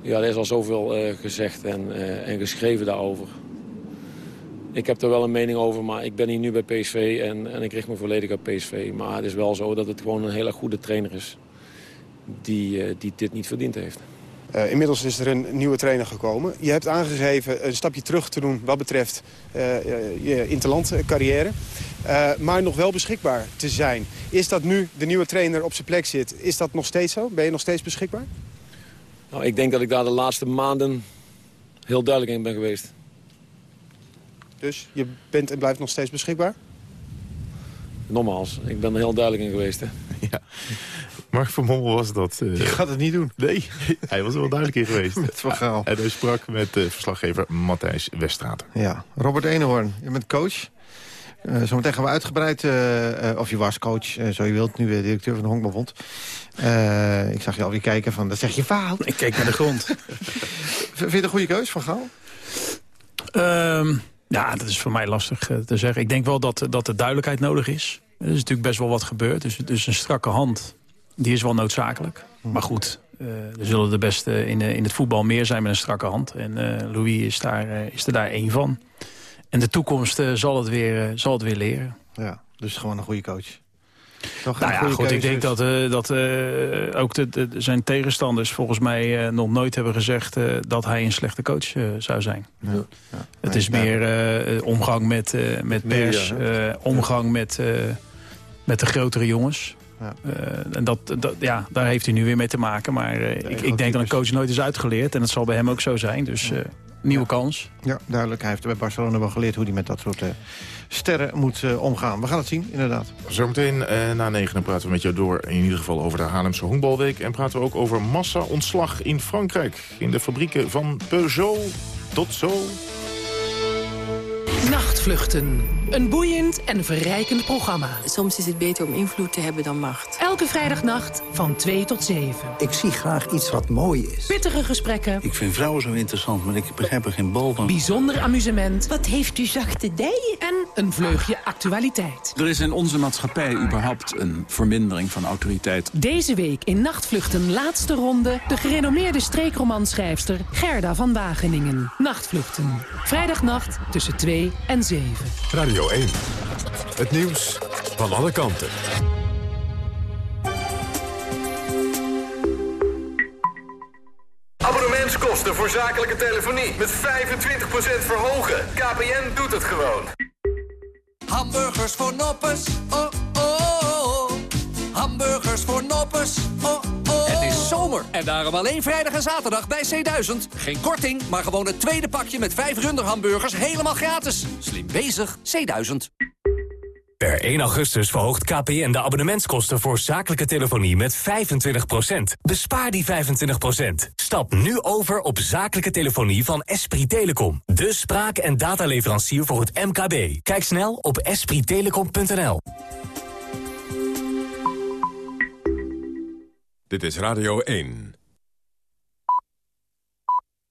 Ja, er is al zoveel gezegd en, en geschreven daarover. Ik heb er wel een mening over, maar ik ben hier nu bij PSV en, en ik richt me volledig op PSV. Maar het is wel zo dat het gewoon een hele goede trainer is die, eh, die dit niet verdiend heeft. Eh, inmiddels is er een nieuwe trainer gekomen. Je hebt aangegeven een stapje terug te doen wat betreft eh, je interlandcarrière. Eh maar nog wel beschikbaar te zijn. Is dat nu de nieuwe trainer op zijn plek zit, is dat nog steeds zo? Ben je nog steeds beschikbaar? Nou, ik denk dat ik daar de laatste maanden heel duidelijk in ben geweest. Dus je bent en blijft nog steeds beschikbaar? Nogmaals, ik ben er heel duidelijk in geweest. Hè? Mark van Mommel was dat. Uh, Je gaat het niet doen. Nee, hij was er wel duidelijk in geweest. Met Van Gaal. En hij sprak met uh, verslaggever Matthijs Westraat. Ja, Robert Eenhoorn, je bent coach. Uh, zometeen gaan we uitgebreid, uh, of je was coach, uh, zo je wilt, nu weer directeur van de Honkbalbond. ik zag je alweer kijken van, dat zeg je fout. Ik keek naar de grond. Vind je het een goede keus van Gaal? Um, ja, dat is voor mij lastig te zeggen. Ik denk wel dat, dat er duidelijkheid nodig is. Er is natuurlijk best wel wat gebeurd, dus, dus een strakke hand, die is wel noodzakelijk. Maar goed, er zullen de beste in, in het voetbal meer zijn met een strakke hand. En Louis is, daar, is er daar één van. En de toekomst zal, het weer, zal het weer leren. Ja, dus gewoon een goede coach. Toch nou ja, goed, ik denk dat, uh, dat ook de, de, zijn tegenstanders volgens mij nog nooit hebben gezegd dat hij een slechte coach zou zijn. Ja. Ja. Het is meer omgang met, met pers, omgang met, met de grotere jongens. Ja. en dat, dat, ja, daar heeft hij nu weer mee te maken. Maar ik, ik denk dat een coach nooit is uitgeleerd. En dat zal bij hem ook zo zijn. Dus nieuwe kans. Ja, duidelijk. Hij heeft bij Barcelona wel geleerd hoe hij met dat soort uh, sterren moet uh, omgaan. We gaan het zien, inderdaad. Zometeen uh, na negen praten we met jou door in ieder geval over de Haarlemse honkbalweek. En praten we ook over massa-ontslag in Frankrijk. In de fabrieken van Peugeot. Tot zo. Nachtvluchten. Een boeiend en verrijkend programma. Soms is het beter om invloed te hebben dan macht. Elke vrijdagnacht van 2 tot 7. Ik zie graag iets wat mooi is. Pittige gesprekken. Ik vind vrouwen zo interessant, maar ik begrijp er geen bal van. Bijzonder amusement. Wat heeft u zachte dijen? En een vleugje actualiteit. Er is in onze maatschappij überhaupt een vermindering van autoriteit. Deze week in Nachtvluchten laatste ronde... de gerenommeerde streekromanschrijfster Gerda van Wageningen. Nachtvluchten. Vrijdagnacht tussen 2 en 7. Radio 1. Het nieuws van alle kanten. Abonnementskosten voor zakelijke telefonie met 25% verhogen. KPN doet het gewoon. Hamburgers voor noppes, oh oh. Hamburgers voor noppes, oh oh. Het is zomer en daarom alleen vrijdag en zaterdag bij C1000. Geen korting, maar gewoon het tweede pakje met vijf runderhamburgers helemaal gratis. Slim bezig, C1000. Per 1 augustus verhoogt KPN de abonnementskosten voor zakelijke telefonie met 25%. Bespaar die 25%. Stap nu over op zakelijke telefonie van Esprit Telecom. De spraak- en dataleverancier voor het MKB. Kijk snel op esprittelecom.nl. Dit is Radio 1.